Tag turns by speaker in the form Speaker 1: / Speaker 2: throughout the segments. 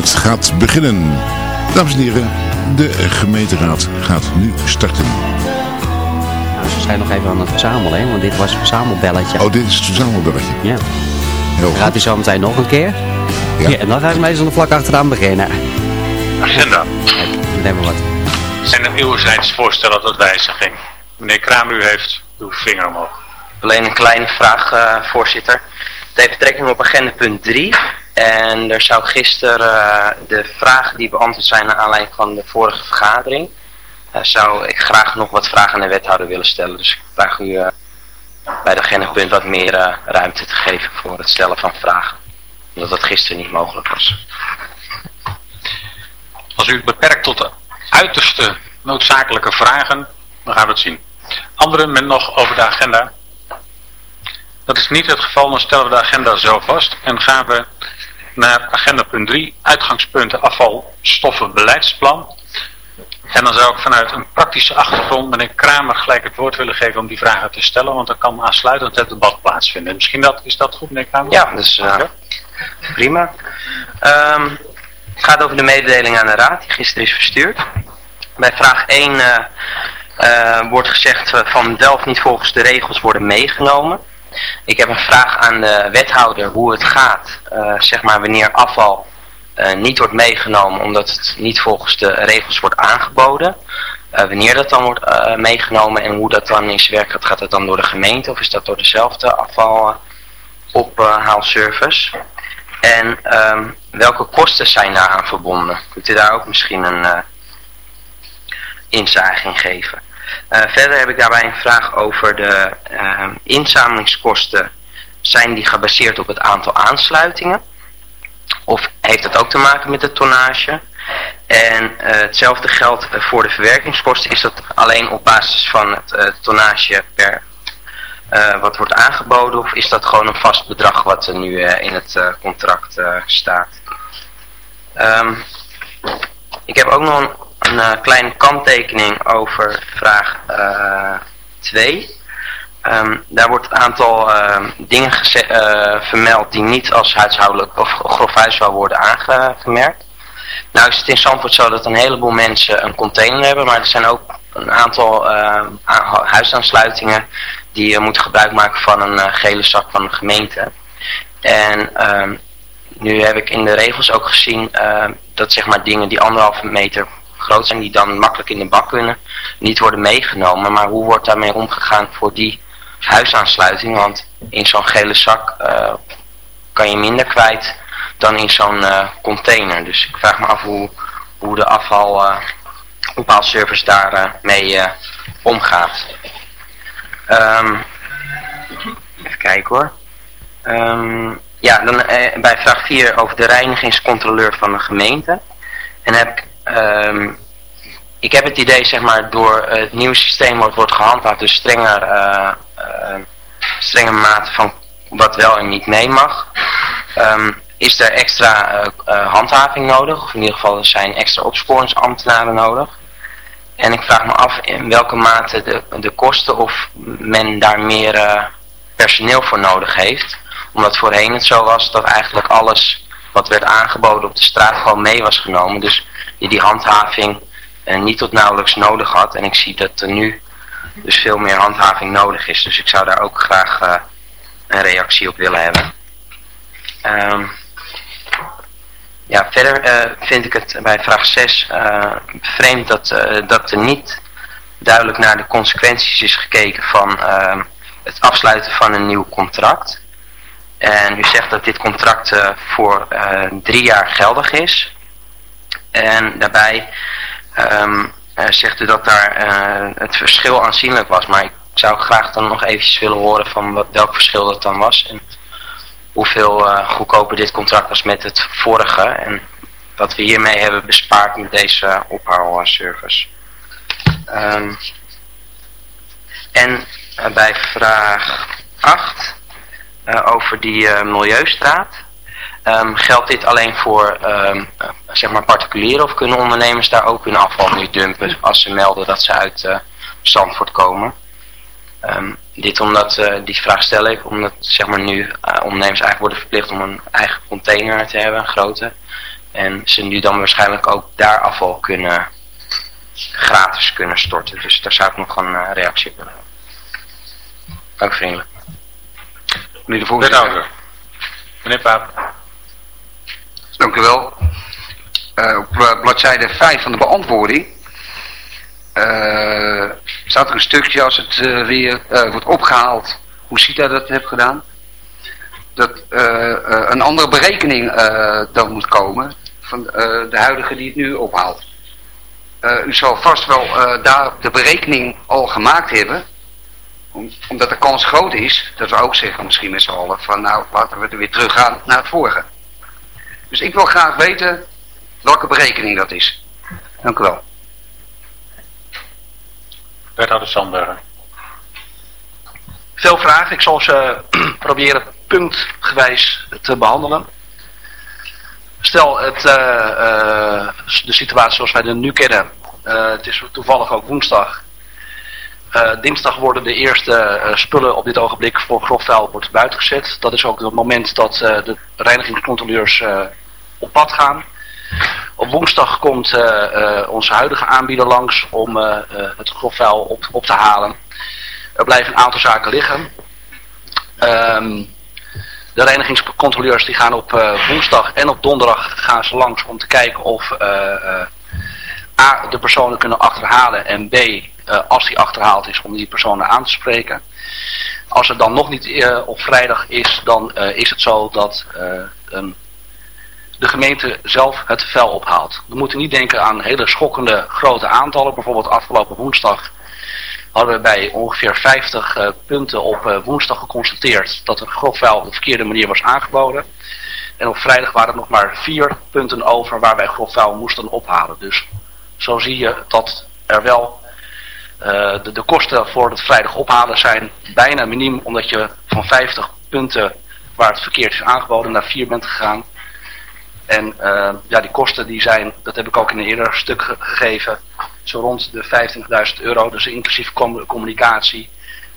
Speaker 1: het gaat beginnen. Dames en heren, de gemeenteraad gaat nu starten.
Speaker 2: Nou, ze zijn nog even aan het verzamelen, hè, want dit was een verzamelbelletje.
Speaker 1: Oh, dit is het verzamelbelletje.
Speaker 2: Ja.
Speaker 1: Heel
Speaker 2: Gaat hij
Speaker 1: goed.
Speaker 2: zo meteen nog een keer?
Speaker 1: Ja.
Speaker 2: en dan ga ik meestal vlak achteraan beginnen.
Speaker 3: Agenda.
Speaker 2: Kijk, dan hebben we wat.
Speaker 3: Zijn er uwzijds voorstellen tot wijziging? Meneer Kramer, u heeft uw vinger omhoog.
Speaker 4: Alleen een kleine vraag, eh, voorzitter. Het heeft betrekking op agenda punt 3. En er zou gisteren eh, de vragen die beantwoord zijn naar aanleiding van de vorige vergadering. eh, zou ik graag nog wat vragen aan de wethouder willen stellen. Dus ik vraag u eh, bij de agenda punt wat meer ruimte te geven voor het stellen van vragen. Omdat dat gisteren niet mogelijk was.
Speaker 3: Als u het beperkt tot de uiterste noodzakelijke vragen, dan gaan we het zien. Anderen met nog over de agenda? Dat is niet het geval, dan stellen we de agenda zo vast en gaan we naar agenda punt 3, uitgangspunten afval, stoffen, beleidsplan. En dan zou ik vanuit een praktische achtergrond meneer Kramer gelijk het woord willen geven om die vragen te stellen, want dan kan aansluitend het debat plaatsvinden. Misschien dat, is dat goed meneer Kramer?
Speaker 4: Ja, dus prima. Ehm, het gaat over de mededeling aan de raad die gisteren is verstuurd. Bij vraag 1 eh, eh, wordt gezegd van Delft niet volgens de regels worden meegenomen. Ik heb een vraag aan de wethouder hoe het gaat, eh, zeg maar wanneer afval eh, niet wordt meegenomen omdat het niet volgens de regels wordt aangeboden. Eh, wanneer dat dan wordt meegenomen en hoe dat dan in zijn werk gaat, gaat het dan door de gemeente of is dat door dezelfde afvalophaalservice? En ehm, welke kosten zijn daaraan verbonden? Kunt u daar ook misschien een inzage in geven? Eh, verder heb ik daarbij een vraag over de ehm, inzamelingskosten. Zijn die gebaseerd op het aantal aansluitingen? Of heeft het ook te maken met de tonnage? En eh, hetzelfde geldt eh, voor de verwerkingskosten. Is dat alleen op basis van het eh, tonnage per wat wordt aangeboden? Of is dat gewoon een vast bedrag wat er nu in het contract staat? Ehm, ik heb ook nog een, een eh, kleine kanttekening over vraag 2. daar wordt het aantal ehm, dingen eh, vermeld die niet als huishoudelijk of grof huisvuil worden aangemerkt. Nou is het in Zandvoort zo dat een heleboel mensen een container hebben, maar er zijn ook een aantal eh, a- huisaansluitingen die eh, moeten gebruik maken van een eh, gele zak van de gemeente. En ehm, nu heb ik in de regels ook gezien eh, dat zeg maar dingen die anderhalve meter groot zijn, die dan makkelijk in de bak kunnen, niet worden meegenomen. Maar hoe wordt daarmee omgegaan voor die huisaansluiting? Want in zo'n gele zak eh, kan je minder kwijt dan in zo'n eh, container. Dus ik vraag me af hoe, hoe de afval ophaalservice daar eh, mee eh, omgaat. Ehm, even kijken hoor. Ehm, ja, dan bij vraag 4 over de reinigingscontroleur van de gemeente. En heb ik, ehm, ik heb het idee, zeg maar, door het nieuwe systeem wordt, wordt gehandhaafd, dus strenger, eh eh, strenge mate van wat wel en niet mee mag. Ehm, is er extra eh, handhaving nodig, of in ieder geval zijn extra opsporingsambtenaren nodig. En ik vraag me af in welke mate de, de kosten of men daar meer personeel voor nodig heeft. Omdat voorheen het zo was dat eigenlijk alles wat werd aangeboden op de straat gewoon mee was genomen. Dus je die handhaving eh, niet tot nauwelijks nodig had. En ik zie dat er nu dus veel meer handhaving nodig is. Dus ik zou daar ook graag eh, een reactie op willen hebben. Ehm, Ja, verder eh, vind ik het bij vraag 6 eh, vreemd dat, dat er niet duidelijk naar de consequenties is gekeken van ehm, het afsluiten van een nieuw contract. En u zegt dat dit contract voor drie jaar geldig is. En daarbij ehm, eh, zegt u dat daar eh, het verschil aanzienlijk was. Maar ik zou graag dan nog eventjes willen horen van wat, welk verschil dat dan was. En hoeveel eh, goedkoper dit contract was met het vorige. En wat we hiermee hebben bespaard met deze ophaalservice. Ehm en bij vraag 8 eh, over die milieustraat. Ehm, geldt dit alleen voor ehm, eh, zeg maar particulieren of kunnen ondernemers daar ook hun afval nu dumpen als ze melden dat ze uit eh Zandvoort komen? Ehm, dit omdat, eh, die vraag stel ik, omdat zeg maar nu ondernemers eigenlijk worden verplicht om een eigen container te hebben, een grote. En ze nu dan waarschijnlijk ook daar afval kunnen, gratis kunnen storten. Dus daar zou ik nog een reactie op willen hebben. Dank vriendelijk.
Speaker 5: Meneer de voorzitter.
Speaker 3: Meneer Paap.
Speaker 5: Dank u wel. Eh, op bladzijde 5 van de beantwoording eh, staat er een stukje als het eh, weer wordt opgehaald. Hoe CITA dat heeft gedaan. Dat een andere berekening dan moet komen van de huidige die het nu ophaalt. U zal vast wel daar de berekening al gemaakt hebben. Om- omdat de kans groot is dat we ook zeggen misschien met z'n allen van nou laten we er weer teruggaan naar het vorige. Dus ik wil graag weten welke berekening dat is. Dank u wel.
Speaker 3: Wethouder Sandbergen.
Speaker 6: Veel vragen. Ik zal ze proberen puntgewijs te behandelen. Stel, het, eh, eh, de situatie zoals wij het nu kennen. Eh, het is toevallig ook woensdag. Eh, dinsdag worden de eerste eh, spullen op dit ogenblik voor grof vuil wordt buiten gezet. Dat is ook het moment dat eh, de reinigingscontroleurs op pad gaan. Op woensdag komt onze huidige aanbieder langs om het grofvuil op, op te halen. Er blijven een aantal zaken liggen. Ehm, de reinigingscontroleurs die gaan op woensdag en op donderdag gaan ze langs om te kijken of A, de personen kunnen achterhalen en B, als die achterhaald is om die personen aan te spreken. Als het dan nog niet eh, op vrijdag is, dan eh, is het zo dat eh, een de gemeente zelf het vuil ophaalt. We moeten niet denken aan hele schokkende grote aantallen. Bijvoorbeeld afgelopen woensdag hadden we bij ongeveer 50 eh, punten op eh, woensdag geconstateerd dat er grof vuil op de verkeerde manier was aangeboden. En op vrijdag waren er nog maar vier punten over waar wij grof vuil moesten ophalen. Dus zo zie je dat er wel eh, de, de kosten voor het vrijdag ophalen zijn bijna miniem omdat je van 50 punten waar het verkeerd is aangeboden naar 4 bent gegaan. En eh, ja, die kosten die zijn, dat heb ik ook in een eerder stuk ge- gegeven, zo rond de 25.000 euro. Dus inclusief com- communicatie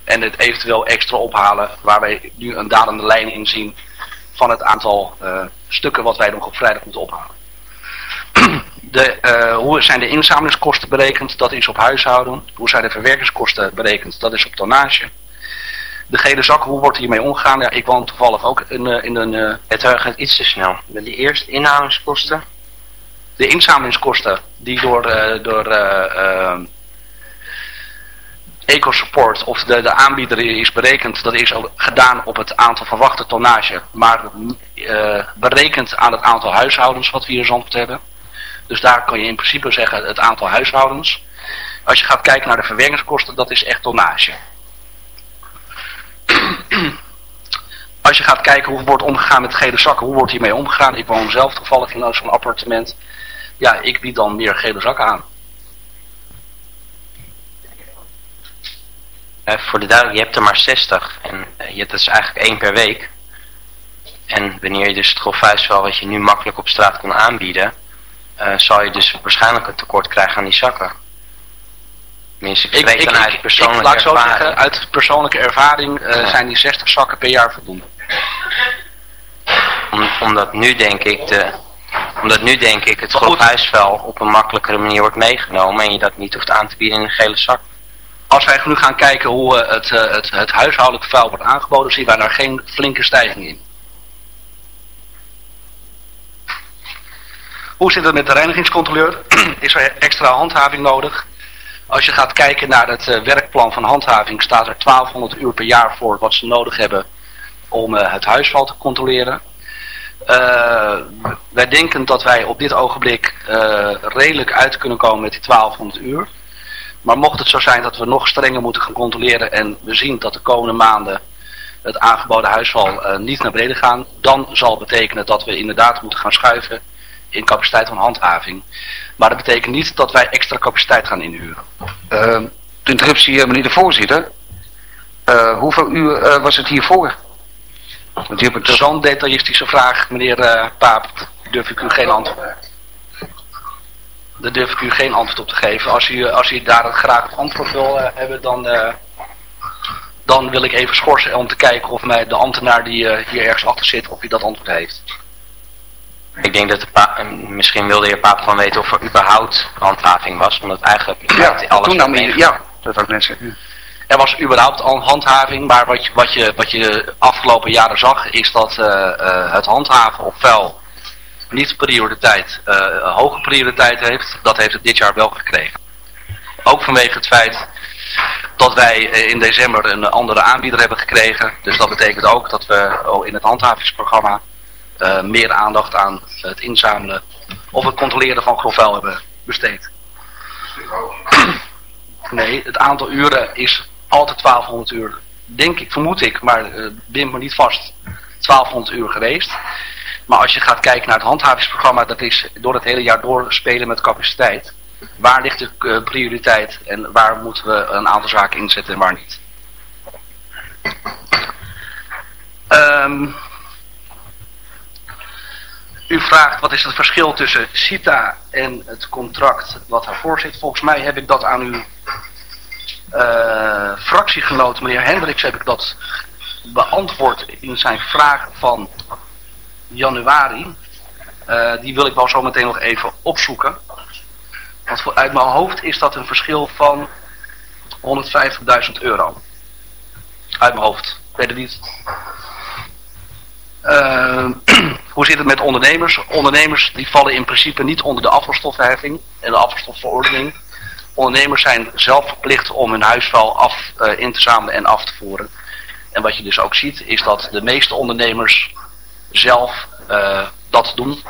Speaker 6: en het eventueel extra ophalen, waar wij nu een dalende lijn in zien van het aantal eh, stukken wat wij nog op vrijdag moeten ophalen. De, eh, hoe zijn de inzamelingskosten berekend? Dat is op huishouden. Hoe zijn de verwerkingskosten berekend? Dat is op tonnage. De gele zak, hoe wordt hiermee omgegaan? Ja, ik woon toevallig ook in, eh, in een... eh,
Speaker 4: Het uh, gaat iets te snel. Die eerste inhalingskosten.
Speaker 6: de inzamelingskosten die door, door EcoSupport of de, de aanbieder is berekend, dat is al gedaan op het aantal verwachte tonnage, maar eh, berekend aan het aantal huishoudens wat we hier in Zandvoort hebben. Dus daar kan je in principe zeggen het aantal huishoudens. Als je gaat kijken naar de verwerkingskosten, dat is echt tonnage. Als je gaat kijken hoe wordt omgegaan met gele zakken, hoe wordt hiermee omgegaan? Ik woon zelf toevallig in zo'n appartement. Ja, ik bied dan meer gele zakken aan.
Speaker 4: Eh, voor de duidelijk, je hebt er maar 60. En eh, je, dat is eigenlijk één per week. En wanneer je dus het grofvuisvuil wat je nu makkelijk op straat kon aanbieden, eh, zal je dus waarschijnlijk een tekort krijgen aan die zakken. Tenminste, ik, weet dan uit persoonlijke
Speaker 6: ik, laat ik zo
Speaker 4: ervaring.
Speaker 6: zeggen, uit persoonlijke ervaring eh,
Speaker 4: Ja.
Speaker 6: zijn die 60 zakken per jaar voldoende.
Speaker 4: Om, omdat nu denk ik de, omdat nu denk ik het
Speaker 6: Maar goed.
Speaker 4: grofhuisvuil op een makkelijkere manier wordt meegenomen en je dat niet hoeft aan te bieden in een gele zak.
Speaker 6: Als wij nu gaan kijken hoe eh, het, het, het huishoudelijk vuil wordt aangeboden, zien wij daar geen flinke stijging in. Hoe zit het met de reinigingscontroleur? Is er extra handhaving nodig? Als je gaat kijken naar het eh, werkplan van handhaving, staat er 1200 uur per jaar voor wat ze nodig hebben om eh, het huisval te controleren. Eh, wij denken dat wij op dit ogenblik redelijk uit kunnen komen met die 1200 uur. Maar mocht het zo zijn dat we nog strenger moeten gaan controleren en we zien dat de komende maanden het aangeboden huisval niet naar beneden gaan, dan zal betekenen dat we inderdaad moeten gaan schuiven in capaciteit van handhaving. Maar dat betekent niet dat wij extra capaciteit gaan inhuren.
Speaker 5: Uh, de interruptie, meneer de voorzitter. Eh, hoeveel uur eh, was het hiervoor? Want u hebt
Speaker 6: Zo'n detailistische vraag, meneer eh, Paap, durf ik u geen antwoord. Daar durf ik u geen antwoord op te geven. Als u, als u daar graag het antwoord wil hebben, dan, dan wil ik even schorsen om te kijken of mij de ambtenaar die hier ergens achter zit, of hij dat antwoord heeft.
Speaker 4: Ik denk dat de pa eh, misschien wilde de heer Paap van weten of er überhaupt handhaving was. Omdat eigenlijk
Speaker 5: Ja,
Speaker 4: alles
Speaker 5: toen nam je, ja, dat net zeggen.
Speaker 6: Er was überhaupt al handhaving, maar wat je, wat je, wat je afgelopen jaren zag, is dat eh, eh, het handhaven op vuil niet prioriteit, hoge prioriteit heeft. Dat heeft het dit jaar wel gekregen. Ook vanwege het feit dat wij in december een andere aanbieder hebben gekregen. Dus dat betekent ook dat we in het handhavingsprogramma eh, meer aandacht aan het inzamelen of het controleren van grof vuil hebben besteed. Nee, het aantal uren is altijd 1200 uur. Denk ik, vermoed ik, maar uh, bind me niet vast. 1200 uur geweest. Maar als je gaat kijken naar het handhavingsprogramma, dat is door het hele jaar door spelen met capaciteit. Waar ligt de eh, prioriteit en waar moeten we een aantal zaken inzetten en waar niet? Ehm, u vraagt wat is het verschil tussen CITA en het contract wat daarvoor zit. Volgens mij heb ik dat aan uw eh, fractiegenoot, meneer Hendricks, heb ik dat beantwoord in zijn vraag van januari. Eh, die wil ik wel zo meteen nog even opzoeken. Want voor, uit mijn hoofd is dat een verschil van 150.000 euro. Uit mijn hoofd. Ik weet het niet. Eh, hoe zit het met ondernemers? Ondernemers die vallen in principe niet onder de afvalstoffenheffing en de afvalstofverordening. Ondernemers zijn zelf verplicht om hun huisvuil af, eh, in te zamelen en af te voeren. En wat je dus ook ziet is dat de meeste ondernemers zelf eh, dat doen.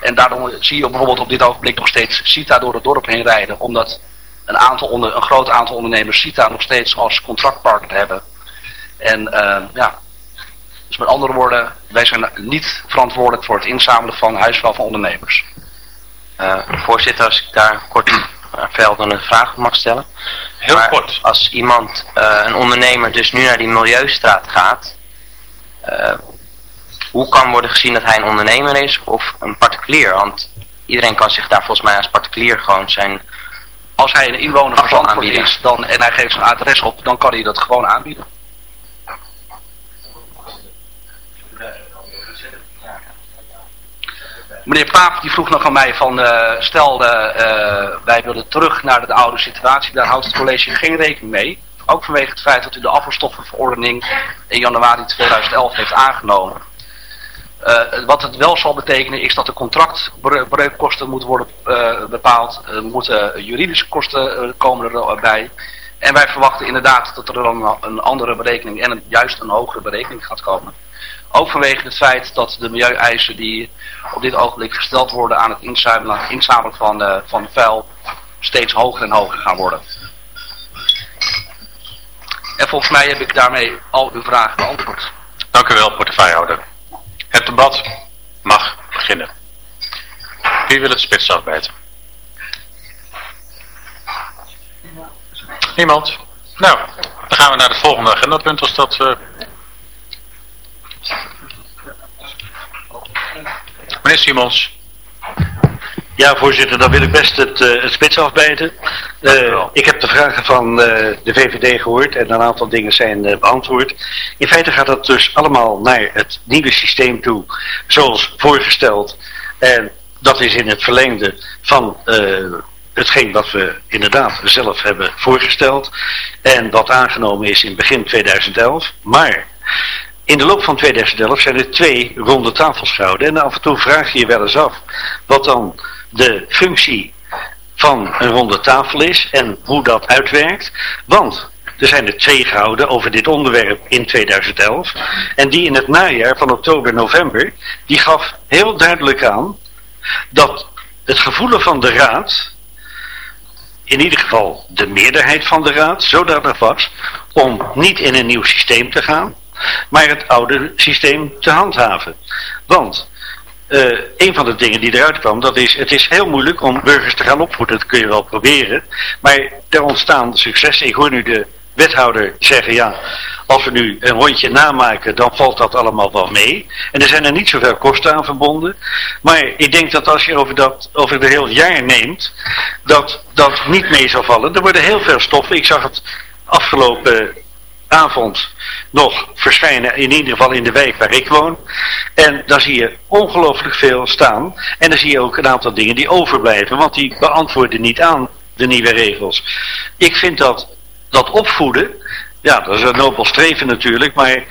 Speaker 6: En daarom zie je bijvoorbeeld op dit ogenblik nog steeds CITA door het dorp heen rijden. Omdat een, aantal onder, een groot aantal ondernemers CITA nog steeds als contractpartner hebben. En eh, ja, dus met andere woorden, wij zijn niet verantwoordelijk voor het inzamelen van huisvuil van ondernemers.
Speaker 4: Eh, voorzitter, als ik daar kort uh, veldende vraag op mag stellen.
Speaker 3: Heel
Speaker 4: Maar
Speaker 3: kort.
Speaker 4: Als iemand, eh, een ondernemer, dus nu naar die milieustraat gaat, eh, hoe kan worden gezien dat hij een ondernemer is of een particulier? Want iedereen kan zich daar volgens mij als particulier gewoon zijn.
Speaker 6: Als hij een inwoner van Zandvoort
Speaker 4: aanbieden.
Speaker 6: is dan, en hij geeft zijn adres op, dan kan hij dat gewoon aanbieden. Meneer Paap die vroeg nog aan mij van, eh, stel eh, eh, wij willen terug naar de oude situatie, daar houdt het college geen rekening mee. Ook vanwege het feit dat u de afvalstoffenverordening in januari 2011 heeft aangenomen. Wat het wel zal betekenen is dat de contractbreukkosten moeten worden bepaald. Er moeten juridische kosten komen erbij. En wij verwachten inderdaad dat er dan een andere berekening en een, juist een hogere berekening gaat komen. Ook vanwege het feit dat de milieueisen die op dit ogenblik gesteld worden aan het inzamelen, van, eh, van vuil steeds hoger en hoger gaan worden. En volgens mij heb ik daarmee al uw vragen beantwoord.
Speaker 3: Dank u wel, portefeuillehouder. Het debat mag beginnen. Wie wil het spits afbijten? Niemand? Nou, dan gaan we naar het volgende agendapunt als dat... eh, Meneer Simons.
Speaker 7: Ja, voorzitter, dan wil ik best het, eh, het spits afbijten. Eh, ik heb de vragen van eh, de VVD gehoord en een aantal dingen zijn beantwoord. In feite gaat dat dus allemaal naar het nieuwe systeem toe, zoals voorgesteld. En dat is in het verlengde van hetgeen wat we inderdaad zelf hebben voorgesteld. En wat aangenomen is in begin 2011. Maar in de loop van 2011 zijn er twee ronde tafels gehouden. En af en toe vraag je je wel eens af wat dan de functie van een ronde tafel is en hoe dat uitwerkt. Want er zijn er twee gehouden over dit onderwerp in 2011. En die in het najaar van oktober, november, die gaf heel duidelijk aan dat het gevoel van de raad, in ieder geval de meerderheid van de raad, zodanig was om niet in een nieuw systeem te gaan, maar het oude systeem te handhaven. Want eh, een van de dingen die eruit kwam, dat is, het is heel moeilijk om burgers te gaan opvoeden. Dat kun je wel proberen. Maar er ontstaan successen. Ik hoor nu de wethouder zeggen, ja, als we nu een rondje namaken, dan valt dat allemaal wel mee. En er zijn er niet zoveel kosten aan verbonden. Maar ik denk dat als je over, dat, over het heel jaar neemt, dat dat niet mee zal vallen. Er worden heel veel stoffen. Ik zag het afgelopen avond nog verschijnen, in ieder geval in de wijk waar ik woon. En daar zie je ongelooflijk veel staan. En dan zie je ook een aantal dingen die overblijven, want die beantwoorden niet aan de nieuwe regels. Ik vind dat, dat opvoeden, ja, dat is een nobel streven natuurlijk, maar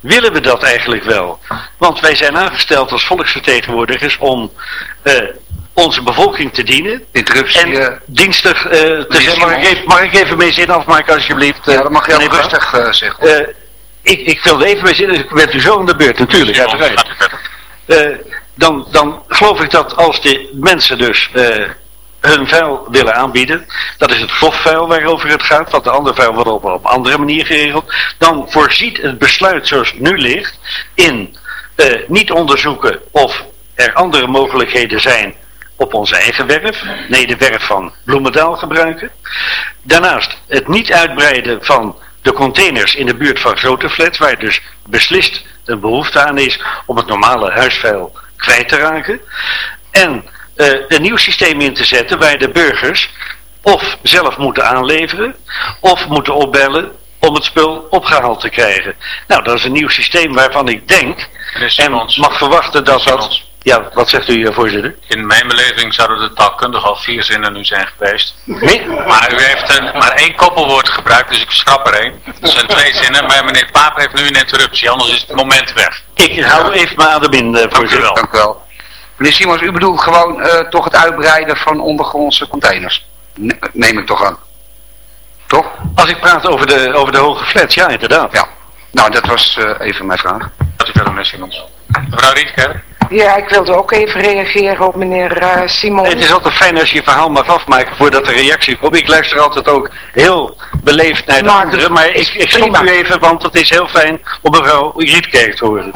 Speaker 7: willen we dat eigenlijk wel? Want wij zijn aangesteld als volksvertegenwoordigers om eh, onze bevolking te dienen.
Speaker 5: Interruptie.
Speaker 7: En
Speaker 5: eh,
Speaker 7: dienstig eh, te zijn. Mag ik, even, mag ik even mijn zin afmaken alsjeblieft? eh,
Speaker 5: ja, dat mag je ook
Speaker 7: meneer Brouw?
Speaker 5: rustig eh, zeggen.
Speaker 7: Eh, ik, ik wilde even mijn zin, dus ik werd u zo aan de beurt, natuurlijk. Uiteraard. Eh, dan, dan geloof ik dat als de mensen dus eh, hun vuil willen aanbieden, dat is het grofvuil waarover het gaat, want de andere vuil wordt op, op andere manier geregeld, dan voorziet het besluit zoals het nu ligt in eh, niet onderzoeken of er andere mogelijkheden zijn op onze eigen werf, nee de werf van Bloemendaal gebruiken. Daarnaast het niet uitbreiden van de containers in de buurt van grote flats, waar dus beslist een behoefte aan is om het normale huisvuil kwijt te raken. En eh, een nieuw systeem in te zetten waar de burgers of zelf moeten aanleveren of moeten opbellen om het spul opgehaald te krijgen. Nou, dat is een nieuw systeem waarvan ik denk en mag verwachten dat dat... Ja, wat zegt u, eh, voorzitter?
Speaker 3: in mijn beleving zouden er taalkundig al vier zinnen nu zijn geweest.
Speaker 7: Nee?
Speaker 3: Maar u heeft een, maar één koppelwoord gebruikt, dus ik schrap er één. Dat zijn twee zinnen, maar meneer Paap heeft nu een interruptie, anders is het moment weg.
Speaker 7: Ik hou even mijn adem in, eh, voorzitter.
Speaker 3: wel.
Speaker 5: Dank u wel. Meneer Simons, u bedoelt gewoon eh, toch het uitbreiden van ondergrondse containers? Ne- neem ik toch aan. Toch?
Speaker 7: Als ik praat over de, over de hoge flats, ja inderdaad.
Speaker 5: Ja. Nou, dat was eh, even mijn vraag.
Speaker 3: Dat u verder, meneer Simons. Mevrouw Rietker,
Speaker 8: Ja, ik wilde ook even reageren op meneer eh, Simon.
Speaker 7: Het is altijd fijn als je je verhaal mag afmaken voordat de reactie komt. Ik luister altijd ook heel beleefd naar de
Speaker 8: Maar
Speaker 7: anderen, maar ik, ik stop u even, want het is heel fijn om mevrouw Rietkerk te horen.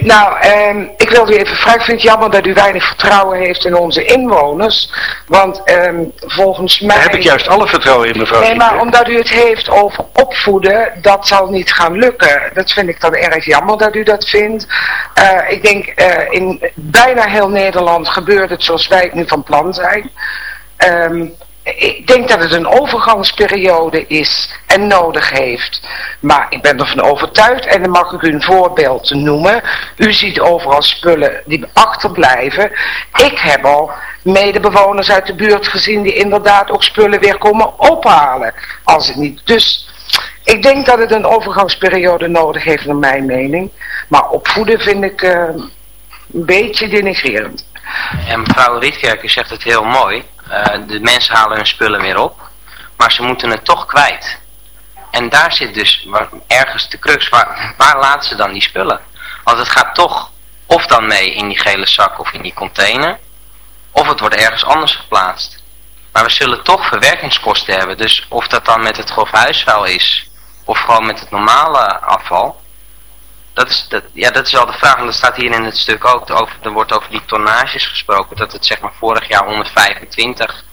Speaker 8: Nou, ehm, ik wilde u even vragen. Ik vind het jammer dat u weinig vertrouwen heeft in onze inwoners. Want ehm, volgens mij...
Speaker 7: Daar heb ik juist alle vertrouwen in, mevrouw
Speaker 8: Nee, maar omdat u het heeft over opvoeden, dat zal niet gaan lukken. Dat vind ik dan erg jammer dat u dat vindt. Eh, ik denk, eh, in bijna heel Nederland gebeurt het zoals wij het nu van plan zijn. Ehm, ik denk dat het een overgangsperiode is en nodig heeft. Maar ik ben ervan overtuigd, en dan mag ik u een voorbeeld noemen. U ziet overal spullen die achterblijven. Ik heb al medebewoners uit de buurt gezien die inderdaad ook spullen weer komen ophalen. Als het niet. Dus ik denk dat het een overgangsperiode nodig heeft, naar mijn mening. Maar opvoeden vind ik eh, een beetje denigrerend.
Speaker 4: En mevrouw Rietkerk, u zegt het heel mooi. Eh, de mensen halen hun spullen weer op. Maar ze moeten het toch kwijt. En daar zit dus ergens de crux. Waar, waar laten ze dan die spullen? Want het gaat toch of dan mee in die gele zak of in die container. Of het wordt ergens anders geplaatst. Maar we zullen toch verwerkingskosten hebben. Dus of dat dan met het grof huisvuil is. Of gewoon met het normale afval. Dat is, dat, ja, dat is wel de vraag, en dat staat hier in het stuk ook. Over, er wordt over die tonnages gesproken, dat het zeg maar vorig jaar 125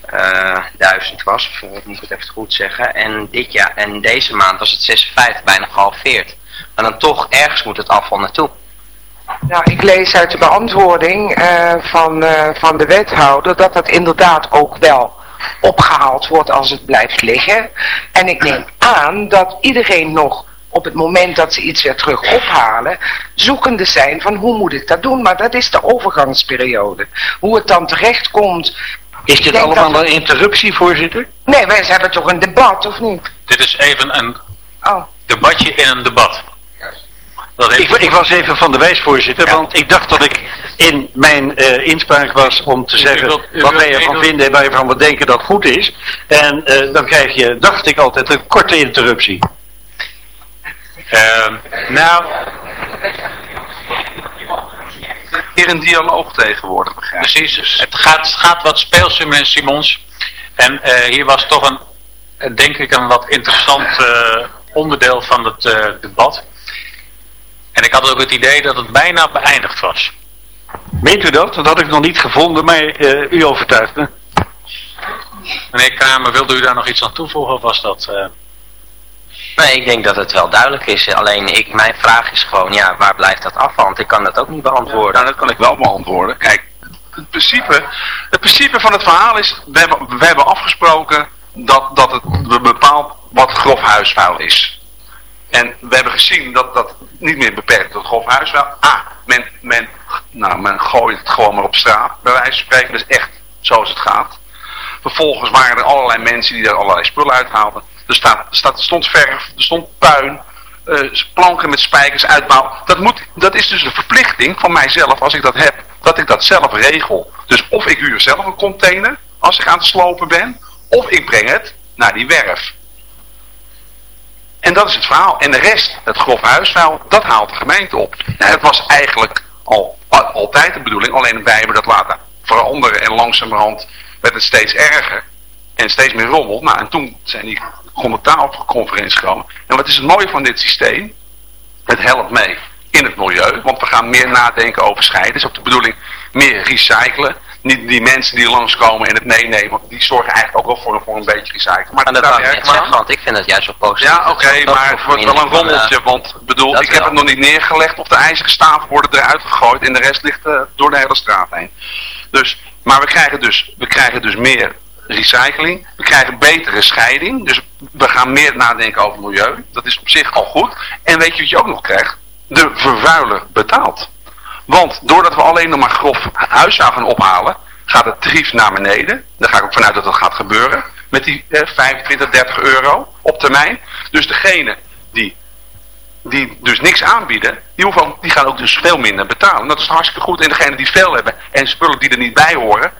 Speaker 4: eh, duizend was, ik moet het even goed zeggen. En dit jaar, en deze maand was het 56, bijna gehalveerd. Maar dan toch, ergens moet het afval naartoe.
Speaker 8: Nou, ik lees uit de beantwoording eh, van, eh, van de wethouder dat dat inderdaad ook wel opgehaald wordt als het blijft liggen. En ik neem aan dat iedereen nog op het moment dat ze iets weer terug ophalen, zoekende zijn van hoe moet ik dat doen. Maar dat is de overgangsperiode. Hoe het dan terecht komt.
Speaker 7: Is dit allemaal
Speaker 8: dat-
Speaker 7: een interruptie, voorzitter?
Speaker 8: Nee, wij hebben toch een debat, of niet?
Speaker 3: dit is even een
Speaker 8: Oh,
Speaker 3: debatje in een debat.
Speaker 7: Ik, ik was even van de wijs, voorzitter,
Speaker 3: Ja.
Speaker 7: want ik dacht dat ik in mijn eh, inspraak was om te zeggen
Speaker 3: wilt- u
Speaker 7: wat wij ervan vinden en waarvan we denken dat goed is. En eh, dan krijg je, dacht ik altijd, een korte interruptie.
Speaker 3: Ehm, nou,
Speaker 9: Hier een dialoog tegenwoordig, begrijp
Speaker 3: precies. Het gaat, gaat wat speelser met Simons. En eh, hier was toch een, eh, denk ik, een wat interessant eh, onderdeel van het debat. En ik had ook het idee dat het bijna beëindigd was.
Speaker 7: Meent u dat? Dat had ik nog niet gevonden, maar u overtuigt me.
Speaker 3: Meneer Kramer, wilde u daar nog iets aan toevoegen of was dat...
Speaker 4: Nee, ik denk dat het wel duidelijk is. Alleen ik, mijn vraag is gewoon, ja, waar blijft dat af? Want ik kan dat ook niet beantwoorden.
Speaker 9: Nou, dat kan ik wel beantwoorden. Kijk, het principe, het principe van het verhaal is, we hebben, we hebben afgesproken dat, dat het bepaalt wat grof huisvuil is. En we hebben gezien dat dat niet meer beperkt tot grof huisvuil. Ah, men, men, nou, men gooit het gewoon maar op straat, bij wijze van spreken. Dat is echt zoals het gaat. Vervolgens waren er allerlei mensen die daar allerlei spullen uithaalden. Er, staat, er stond verf, er stond puin, eh, planken met spijkers uitbouwen. Dat, moet, dat is dus de verplichting van mijzelf, als ik dat heb, dat ik dat zelf regel. Dus of ik huur zelf een container, als ik aan het slopen ben, of ik breng het naar die werf. En dat is het verhaal. En de rest, het grof huisvuil, dat haalt de gemeente op. Het was eigenlijk al, al- altijd de bedoeling, alleen wij hebben dat laten veranderen en langzamerhand werd het steeds erger. En steeds meer rommel. Nou, en toen zijn die commentaarconferenties gekomen. En wat is het mooie van dit systeem? Het helpt mee in het milieu, want we gaan meer nadenken over scheiden. Het is ook de bedoeling meer recyclen. Niet die mensen die langskomen en het meenemen, die zorgen eigenlijk ook wel voor, voor een beetje recyclen. Maar
Speaker 4: En dat
Speaker 9: daar
Speaker 4: ik zeggen, want ik vind het juist zo positief.
Speaker 9: Ja, oké, maar het wordt wel een
Speaker 4: van, eh,
Speaker 9: rommeltje, want ik bedoel, ik heb
Speaker 4: wel.
Speaker 9: het nog niet neergelegd of de ijzeren staven worden eruit gegooid en de rest ligt eh, door de hele straat heen. Dus, maar we krijgen dus, we krijgen dus meer recycling, we krijgen betere scheiding, dus we gaan meer nadenken over milieu, dat is op zich al goed. En weet je wat je ook nog krijgt? De vervuiler betaalt. Want doordat we alleen nog maar grof gaan ophalen, gaat het tarief naar beneden. Daar ga ik ook vanuit dat dat gaat gebeuren. Met die eh, 25, 30 euro op termijn. Dus degene die, die dus niks aanbieden, die, hoeven die gaan ook dus veel minder betalen. Dat is hartstikke goed. En degene die veel hebben en spullen die er niet bij horen,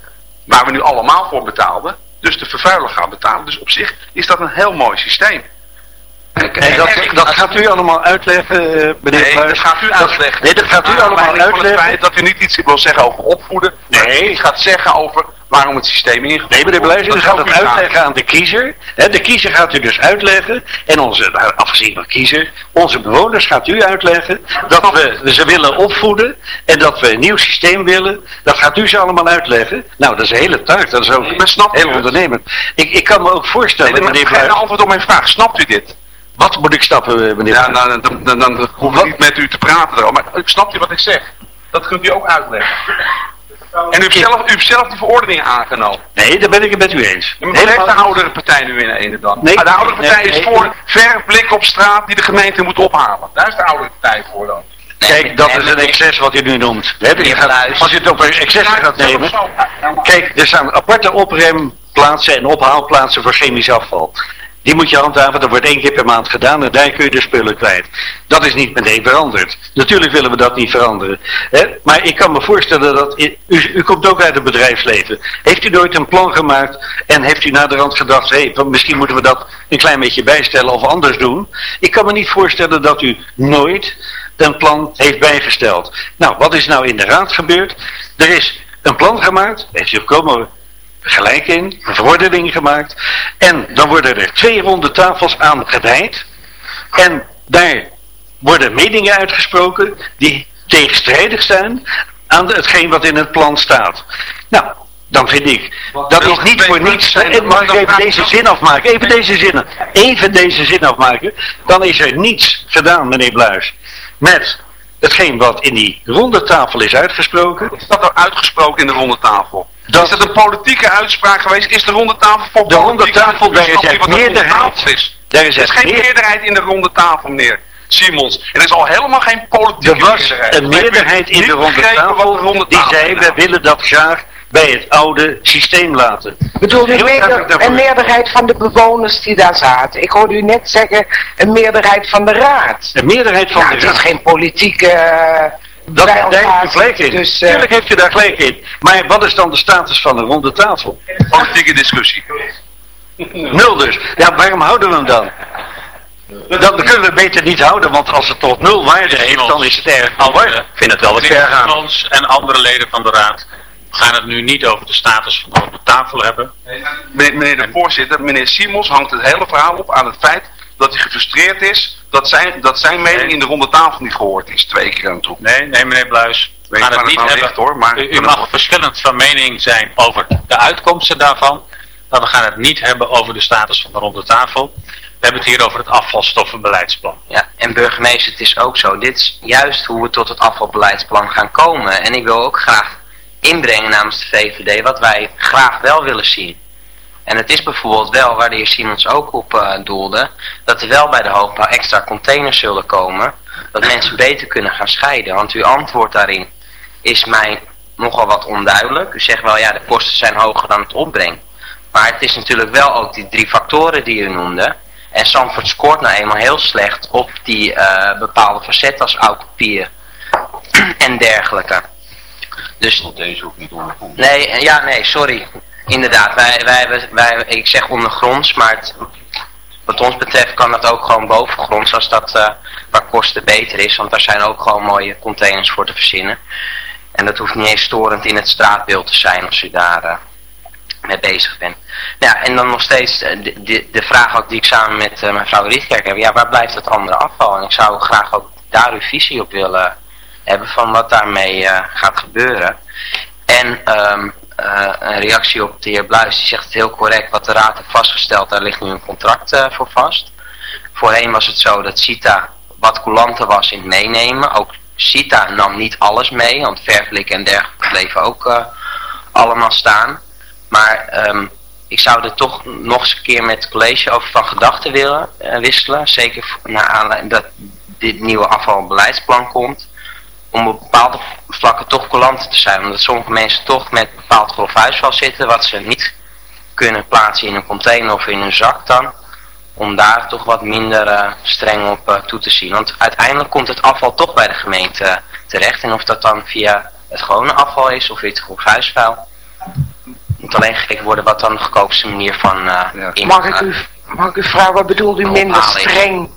Speaker 9: waar we nu allemaal voor betaalden, dus de vervuiler gaat betalen. Dus op zich is dat een heel mooi systeem.
Speaker 7: En dat, dat gaat u allemaal uitleggen, eh, meneer
Speaker 9: Nee, dat gaat u uitleggen.
Speaker 7: Nee, dat gaat u allemaal uitleggen.
Speaker 9: dat u niet iets wil zeggen over opvoeden. Nee. Het gaat zeggen over waarom het systeem ingevoerd
Speaker 7: Nee, meneer. Bluis, u gaat het uitleggen aan de kiezer. De kiezer gaat u dus uitleggen. En onze, afgezien van kiezer, onze bewoners gaat u uitleggen dat we ze willen opvoeden. En dat we een nieuw systeem willen. Dat gaat u ze allemaal uitleggen. Nou, dat is een hele taak. Dat is ook
Speaker 9: u
Speaker 7: heel ondernemend. Ik, ik kan me ook voorstellen,
Speaker 9: Nee,
Speaker 7: meneer Bluis.
Speaker 9: antwoord op mijn vraag. Snapt u dit?
Speaker 7: Wat moet ik stappen, eh, meneer
Speaker 9: Ja, nou, dan, dan, dan, dan hoef ik niet met u te praten erover. Maar snapt u wat ik zeg? Dat kunt u ook uitleggen. En u hebt zelf, u hebt zelf die verordeningen aangenomen.
Speaker 7: Nee, daar ben ik het met u eens.
Speaker 9: Maar heeft de oudere partij nu in ene dan?
Speaker 7: Nee,
Speaker 9: Ah, de oudere partij
Speaker 7: nee,
Speaker 9: is
Speaker 7: nee.
Speaker 9: voor ver blik op straat die de gemeente moet ophalen. Daar is de oudere partij voor dan.
Speaker 7: Kijk, dat is een excess wat u nu noemt. Hè, je gaat- Als je het op een excess gaat nemen. Kijk, er staan aparte opremplaatsen en ophaalplaatsen voor chemisch afval. Die moet je handhaven, dat wordt één keer per maand gedaan en daar kun je de spullen kwijt. Dat is niet meteen veranderd. Natuurlijk willen we dat niet veranderen. Hè? Maar ik kan me voorstellen dat, u, u komt ook uit het bedrijfsleven. Heeft u nooit een plan gemaakt en heeft u naderhand gedacht, hé, hey, misschien moeten we dat een klein beetje bijstellen of anders doen? Ik kan me niet voorstellen dat u nooit een plan heeft bijgesteld. Nou, wat is nou in de raad gebeurd? Er is een plan gemaakt, heeft u gekomen gelijk in, een verordening gemaakt. En dan worden er twee ronde tafels aan gewijd. En daar worden meningen uitgesproken die tegenstrijdig zijn aan hetgeen wat in het plan staat. Nou, dan vind ik, dat is niet voor niets. En Mag ik even deze zin afmaken? Even deze zin, even deze zin afmaken. Dan is er niets gedaan, meneer Bluis, met hetgeen wat in die ronde tafel is uitgesproken.
Speaker 9: Is dat nou uitgesproken in de ronde tafel?
Speaker 7: Dat-
Speaker 9: Is dat een politieke uitspraak geweest? Is de ronde tafel voor
Speaker 7: De ronde tafel, daar is er
Speaker 9: ronde
Speaker 7: meerderheid.
Speaker 9: is?
Speaker 7: Is
Speaker 9: Er is
Speaker 7: er
Speaker 9: geen
Speaker 7: meer-
Speaker 9: meerderheid in de ronde tafel, meneer Simons. En er is al helemaal geen politieke
Speaker 7: Er was
Speaker 9: meerderheid.
Speaker 7: een meerderheid in de ronde tafel
Speaker 9: de ronde
Speaker 7: die zei, we willen dat graag bij het oude systeem laten.
Speaker 8: Bedoel u meerder- een meerderheid van de bewoners die daar zaten? Ik hoorde u net zeggen een meerderheid van de raad.
Speaker 7: De meerderheid van
Speaker 8: Ja,
Speaker 7: de
Speaker 8: het is
Speaker 7: raad.
Speaker 8: geen politieke eh,
Speaker 7: Dat, daar heeft u gelijk in.
Speaker 8: Dus, eh,
Speaker 7: Tuurlijk heeft u daar gelijk in. Maar wat is dan de status van een ronde tafel?
Speaker 9: Politieke discussie.
Speaker 7: Nul dus. Ja, waarom houden we hem dan? Dat kunnen we beter niet houden, want als het tot nul waarde heeft, dan is het erg
Speaker 3: Andere,
Speaker 7: Ik vind het wel wat ver gaan.
Speaker 3: Ons en andere leden van de raad gaan het nu niet over de status van de ronde tafel hebben.
Speaker 9: Meneer, meneer de voorzitter, meneer Simons hangt het hele verhaal op aan het feit dat hij gefrustreerd is dat zijn, dat zijn mening in de ronde tafel niet gehoord is, twee keer aan toe.
Speaker 3: Nee, nee meneer Bluis. We gaan het
Speaker 9: het
Speaker 3: niet
Speaker 9: nou
Speaker 3: hebben.
Speaker 9: ligt, hoor, maar-
Speaker 3: u, u mag verschillend van mening zijn over de uitkomsten daarvan. Maar we gaan het niet hebben over de status van de ronde tafel. We hebben het hier over het afvalstoffenbeleidsplan.
Speaker 4: Ja, en burgemeester, het is ook zo. Dit is juist hoe we tot het afvalbeleidsplan gaan komen. En ik wil ook graag inbrengen namens de VVD wat wij graag wel willen zien. En het is bijvoorbeeld wel, waar de heer Simons ook op eh, doelde, dat er wel bij de hoogbouw extra containers zullen komen, dat mensen beter kunnen gaan scheiden. Want uw antwoord daarin is mij nogal wat onduidelijk. U zegt wel, ja, de kosten zijn hoger dan het opbreng. Maar het is natuurlijk wel ook die drie factoren die u noemde. En Zandvoort scoort nou eenmaal heel slecht op die eh, bepaalde facetten als oud en dergelijke. Dus
Speaker 7: deze ook niet ondergrond.
Speaker 4: Nee, eh, ja, nee, sorry. Inderdaad, wij, wij, wij, ik zeg ondergronds, maar wat ons betreft kan dat ook gewoon bovengronds als dat eh qua kosten beter is. Want daar zijn ook gewoon mooie containers voor te verzinnen. En dat hoeft niet eens storend in het straatbeeld te zijn als u daar eh, mee bezig bent. Ja, en dan nog steeds de, de, vraag ook die ik samen met mevrouw Rietkerk heb. Ja, waar blijft het andere afval? En ik zou graag ook daar uw visie op willen hebben van wat daarmee eh, gaat gebeuren. En ehm, eh, een reactie op de heer Bluis, die zegt het heel correct. Wat de raad heeft vastgesteld, daar ligt nu een contract eh, voor vast. Voorheen was het zo dat CITA wat coulanter was in het meenemen. Ook CITA nam niet alles mee, want verflik en dergelijke bleven ook allemaal staan. Maar ehm, ik zou er toch nog eens een keer met het college over van gedachten willen wisselen. Zeker naar aanleiding dat dit nieuwe afvalbeleidsplan komt. Om op bepaalde vlakken toch coulanter te zijn. Omdat sommige mensen toch met bepaald grof huisval zitten. Wat ze niet kunnen plaatsen in een container of in een zak dan. Om daar toch wat minder eh, streng op eh, toe te zien. Want uiteindelijk komt het afval toch bij de gemeente eh, terecht. En of dat dan via het gewone afval is of via het grof huisvuil. Moet alleen gekeken worden wat dan de goedkoopste manier van in-
Speaker 8: Mag ik u, mag ik u vragen, wat bedoelt u minder streng?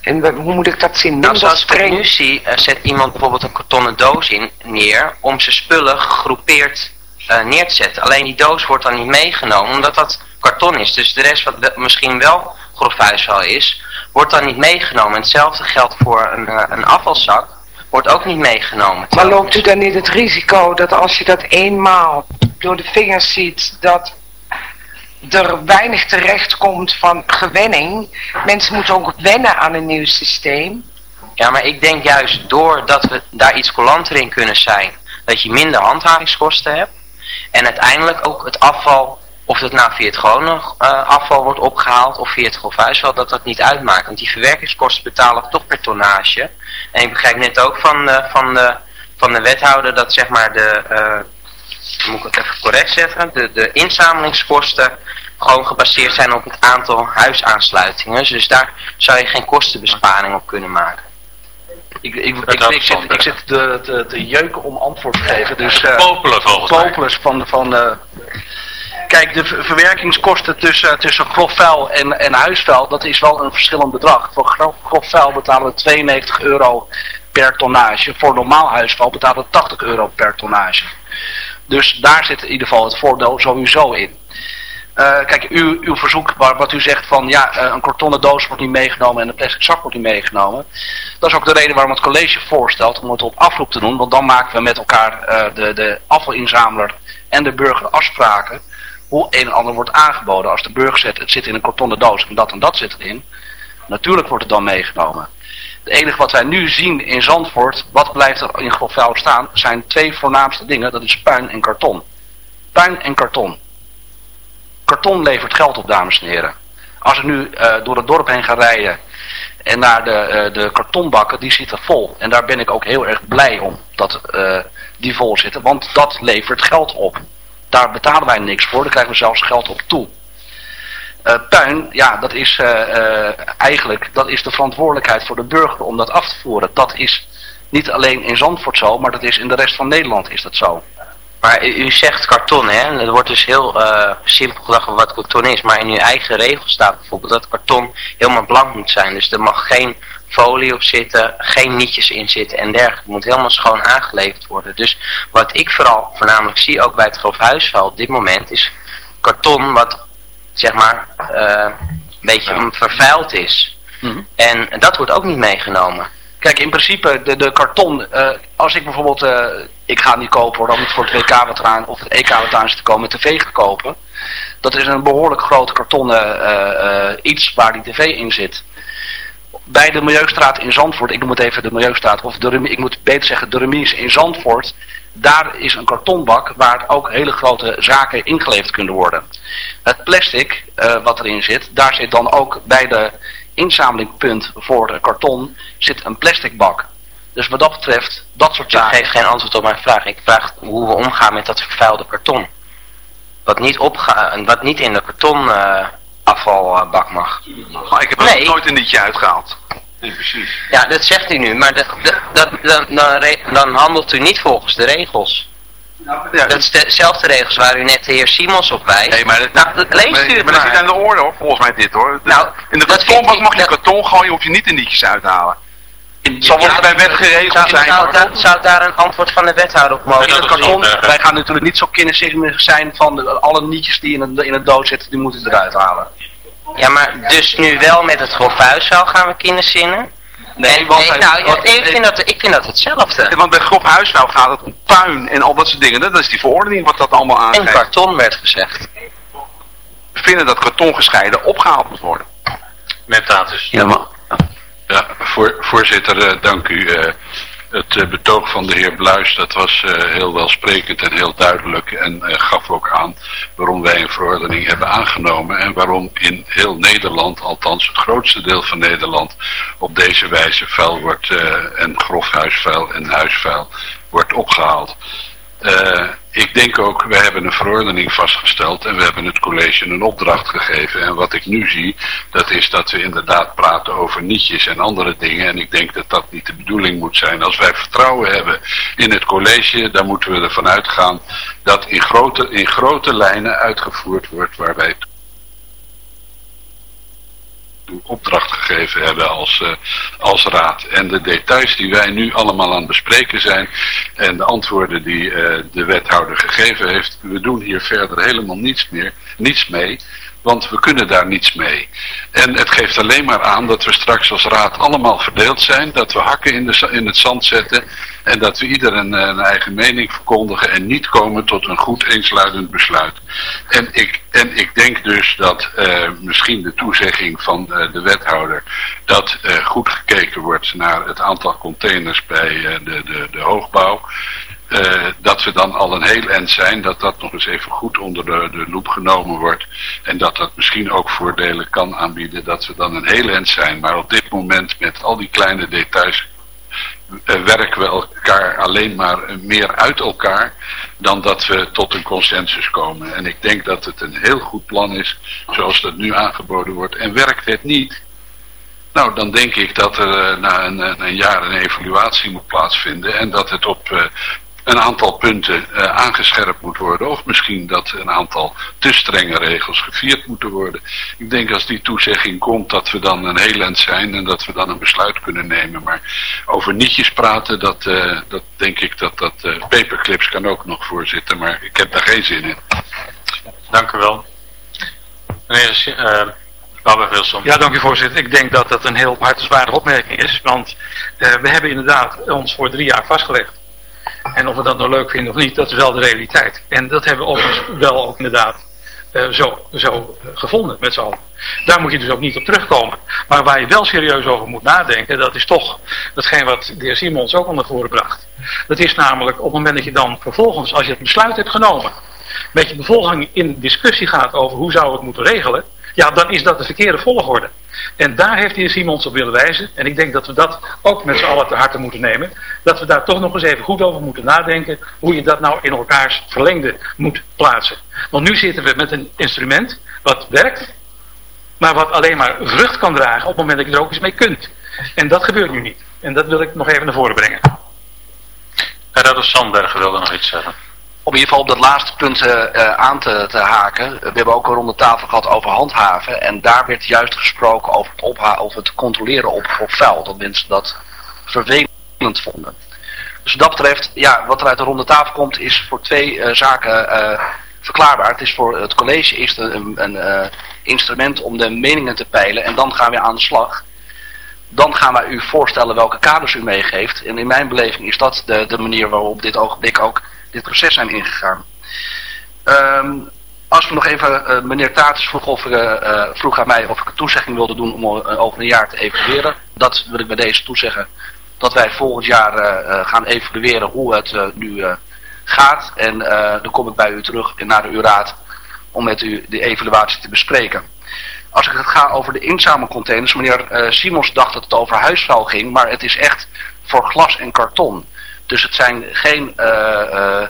Speaker 8: En hoe moet ik dat zien?
Speaker 4: Nou, zoals ik het
Speaker 8: streng?
Speaker 4: nu zie, eh, zet iemand bijvoorbeeld een kartonnen doos in neer om zijn spullen gegroepeerd eh, neer te zetten. Alleen die doos wordt dan niet meegenomen omdat dat karton is. Dus de rest wat misschien wel grof huisvuil is, wordt dan niet meegenomen. En hetzelfde geldt voor een, eh, een afvalzak, wordt ook niet meegenomen.
Speaker 8: Maar loopt u dan niet het risico dat als je dat eenmaal door de vingers ziet, dat er weinig terecht komt van gewenning? Mensen moeten ook wennen aan een nieuw systeem.
Speaker 4: Ja, maar ik denk juist doordat we daar iets coulanter in kunnen zijn, dat je minder handhavingskosten hebt. En uiteindelijk ook het afval, of het nou via het gewone eh, afval wordt opgehaald of via het grofhuisval, dat dat niet uitmaakt. Want die verwerkingskosten betalen toch per tonnage. En ik begrijp net ook van de, van de, van de wethouder dat zeg maar de, eh, moet ik het even correct zeggen, de, de inzamelingskosten gewoon gebaseerd zijn op het aantal huisaansluitingen. Dus daar zou je geen kostenbesparing op kunnen maken.
Speaker 6: Ik, ik, ik, ik, zit, ik zit te, te, te jeuken om antwoord te geven. Dus, eh,
Speaker 3: Popelen volgens
Speaker 6: popelen van, van eh, Kijk, de ver- verwerkingskosten tussen, tussen grof vuil en, en huisvuil, dat is wel een verschillend bedrag. Voor grof, grof vuil betalen we 92 euro per tonnage. Voor normaal huisvuil betalen we 80 euro per tonnage. Dus daar zit in ieder geval het voordeel sowieso in. Eh, kijk, uw, uw verzoek waar, wat u zegt van ja, eh, een kartonnen doos wordt niet meegenomen en een plastic zak wordt niet meegenomen. Dat is ook de reden waarom het college voorstelt om het op afroep te doen. Want dan maken we met elkaar eh, de, de afvalinzameler en de burger afspraken hoe een en ander wordt aangeboden. Als de burger zegt het zit in een kartonnen doos en dat en dat zit erin. Natuurlijk wordt het dan meegenomen. Het enige wat wij nu zien in Zandvoort, wat blijft er in grof vuil staan, zijn twee voornaamste dingen. Dat is puin en karton. Puin en karton. Karton levert geld op, dames en heren. Als ik nu eh, door het dorp heen ga rijden en naar de, eh, de kartonbakken, die zitten vol. En daar ben ik ook heel erg blij om. Dat, eh, die vol zitten, want dat levert geld op. Daar betalen wij niks voor, daar krijgen we zelfs geld op toe. Eh, puin, ja, dat is eh, eh, eigenlijk dat is de verantwoordelijkheid voor de burger om dat af te voeren. Dat is niet alleen in Zandvoort zo, maar dat is in de rest van Nederland is dat zo.
Speaker 4: Maar u, zegt karton, hè? Er wordt dus heel eh, simpel gedacht wat karton is. Maar in uw eigen regel staat bijvoorbeeld dat karton helemaal blank moet zijn. Dus er mag geen folie op zitten, geen nietjes in zitten en dergelijke. Het moet helemaal schoon aangeleverd worden. Dus wat ik vooral voornamelijk zie, ook bij het grof huisvuil op dit moment, is karton wat, zeg maar, eh, een beetje vervuild is. En dat wordt ook niet meegenomen.
Speaker 6: Kijk, in principe, de, de karton, eh, als ik bijvoorbeeld, eh, ik ga het niet kopen hoor, dan niet voor het WK wat eraan, of het EK wat aan zit te komen, tv te kopen. Dat is een behoorlijk grote kartonnen iets waar die tv in zit. Bij de Milieustraat in Zandvoort, ik noem het even de Milieustraat, of de, ik moet beter zeggen de remise in Zandvoort, daar is een kartonbak waar ook hele grote zaken ingeleverd kunnen worden. Het plastic eh, wat erin zit, daar zit dan ook bij de inzamelingpunt voor de karton zit een plastic bak. Dus wat dat betreft, dat soort
Speaker 4: Ik
Speaker 6: zaken.
Speaker 4: geef geen antwoord op mijn vraag. Ik vraag hoe we omgaan met dat vervuilde karton. Wat niet, opga wat niet in de karton eh, afvalbak mag.
Speaker 9: Maar ik heb er
Speaker 4: Nee.
Speaker 9: nooit een nietje uitgehaald. Precies.
Speaker 4: Ja, dat zegt u nu, maar dat, dat, dat, dan, dan, handelt u niet volgens de regels.
Speaker 9: Ja,
Speaker 4: Dat is dezelfde regels waar u net de heer Simons op wijst.
Speaker 9: Nee, maar dat,
Speaker 4: nou, dat leest
Speaker 9: maar,
Speaker 4: u het
Speaker 9: maar dat zit aan de orde hoor, volgens mij dit hoor.
Speaker 4: Nou,
Speaker 9: in de kartonbak mag je
Speaker 4: dat-
Speaker 9: karton gooien, hoef je niet de nietjes uit te halen. Het zal wel
Speaker 4: Ja,
Speaker 9: bij wet geregeld
Speaker 4: zou,
Speaker 9: zijn.
Speaker 4: Zou, daar- zou daar een antwoord van de wethouder op mogen?
Speaker 6: In het karton, wij gaan natuurlijk niet zo kinderzinnig zijn van de- alle nietjes die in het, in het dood zitten, die moeten we eruit halen.
Speaker 4: Ja, maar dus nu wel met het grof huisvuil gaan we kinderzinnen?
Speaker 6: Nee,
Speaker 4: En-
Speaker 6: want
Speaker 4: nee, nou,
Speaker 6: want-
Speaker 4: ik, vind dat, ik vind dat hetzelfde.
Speaker 9: Ja, Want bij grof huisvuil gaat het om puin en al dat soort dingen. Dat is die verordening wat dat allemaal
Speaker 4: En
Speaker 9: aangeeft.
Speaker 4: karton werd gezegd.
Speaker 9: We vinden dat karton gescheiden opgehaald moet worden.
Speaker 3: Mentatus.
Speaker 1: Ja, maar, ja voor, voorzitter, eh, dank u. Eh, het eh, betoog van de heer Bluis, dat was eh, heel welsprekend en heel duidelijk. En eh, gaf ook aan waarom wij een verordening hebben aangenomen. En waarom in heel Nederland, althans het grootste deel van Nederland, op deze wijze vuil wordt en grof huisvuil en huisvuil wordt opgehaald. Eh, ik denk ook, we hebben een verordening vastgesteld en we hebben het college een opdracht gegeven. En wat ik nu zie, dat is dat we inderdaad praten over nietjes en andere dingen. En ik denk dat dat niet de bedoeling moet zijn. Als wij vertrouwen hebben in het college, dan moeten we ervan uitgaan dat in grote, in grote lijnen uitgevoerd wordt waar wij opdracht gegeven hebben als, eh, als raad. En de details die wij nu allemaal aan het bespreken zijn en de antwoorden die eh, de wethouder gegeven heeft, we doen hier verder helemaal niets meer, niets mee. Want we kunnen daar niets mee. En het geeft alleen maar aan dat we straks als raad allemaal verdeeld zijn. Dat we hakken in, de, in het zand zetten. En dat we ieder een, eh, een eigen mening verkondigen. En niet komen tot een goed eensluidend besluit. En ik, en ik denk dus dat eh, misschien de toezegging van eh, de wethouder. Dat goed gekeken wordt naar het aantal containers bij de, de, de hoogbouw. Eh, dat we dan al een heel eind zijn, dat dat nog eens even goed onder de, loep genomen wordt. En dat dat misschien ook voordelen kan aanbieden, dat we dan een heel eind zijn. Maar op dit moment met al die kleine details eh, werken we elkaar alleen maar eh, meer uit elkaar dan dat we tot een consensus komen. En ik denk dat het een heel goed plan is zoals dat nu aangeboden wordt. En werkt het niet, nou, dan denk ik dat er na een, een- jaar een evaluatie moet plaatsvinden en dat het op een aantal punten eh, aangescherpt moet worden. Of misschien dat een aantal te strenge regels gevierd moeten worden. Ik denk als die toezegging komt dat we dan een heel eind zijn en dat we dan een besluit kunnen nemen. Maar over nietjes praten, dat, eh, dat denk ik dat dat eh, paperclips kan ook nog voorzitten. Maar ik heb daar geen zin in.
Speaker 3: Dank u wel. Meneer uh, Wilson.
Speaker 10: Ja, dank u voorzitter. Ik denk dat dat een heel hartenswaardige opmerking is. Want eh, we hebben inderdaad ons voor drie jaar vastgelegd. En of we dat nou leuk vinden of niet, dat is wel de realiteit. En dat hebben we overigens wel ook inderdaad eh, zo, zo eh, gevonden met z'n allen. Daar moet je dus ook niet op terugkomen. Maar waar je wel serieus over moet nadenken, dat is toch datgene wat de heer Simons ook onder voren bracht. Dat is namelijk op het moment dat je dan vervolgens, als je het besluit hebt genomen, met je bevolking in discussie gaat over hoe zou het moeten regelen, ja, dan is dat de verkeerde volgorde. En daar heeft de heer Simons op willen wijzen. En ik denk dat we dat ook met z'n allen te harte moeten nemen. Dat we daar toch nog eens even goed over moeten nadenken. Hoe je dat nou in elkaars verlengde moet plaatsen. Want nu zitten we met een instrument wat werkt. Maar wat alleen maar vrucht kan dragen op het moment dat je er ook eens mee kunt. En dat gebeurt nu niet. En dat wil ik nog even naar voren brengen.
Speaker 3: Radder Sandberg wilde nog iets zeggen.
Speaker 6: Om in ieder geval op dat laatste punt eh, eh, aan te, te haken. We hebben ook een ronde tafel gehad over handhaven. En daar werd juist gesproken over het, over het controleren op, op vuil. Dat mensen dat vervelend vonden. Dus wat dat betreft, ja, wat er uit de ronde tafel komt is voor twee eh, zaken eh, verklaarbaar. Het is voor het college eerst een, instrument om de meningen te peilen. En dan gaan we aan de slag. Dan gaan wij u voorstellen welke kaders u meegeeft. En in mijn beleving is dat de, de manier waarop op dit ogenblik ook dit proces zijn ingegaan. Ehm, als we nog even, eh, meneer Taartens vroeg, of, eh, eh, vroeg aan mij of ik een toezegging wilde doen om eh, over een jaar te evalueren. Dat wil ik bij deze toezeggen. Dat wij volgend jaar gaan evalueren hoe het nu gaat. En dan kom ik bij u terug naar de uw raad om met u de evaluatie te bespreken. Als ik het ga over de inzamelcontainers, meneer Simons dacht dat het over huisvuil ging, maar het is echt voor glas en karton. Dus het zijn geen eh, eh,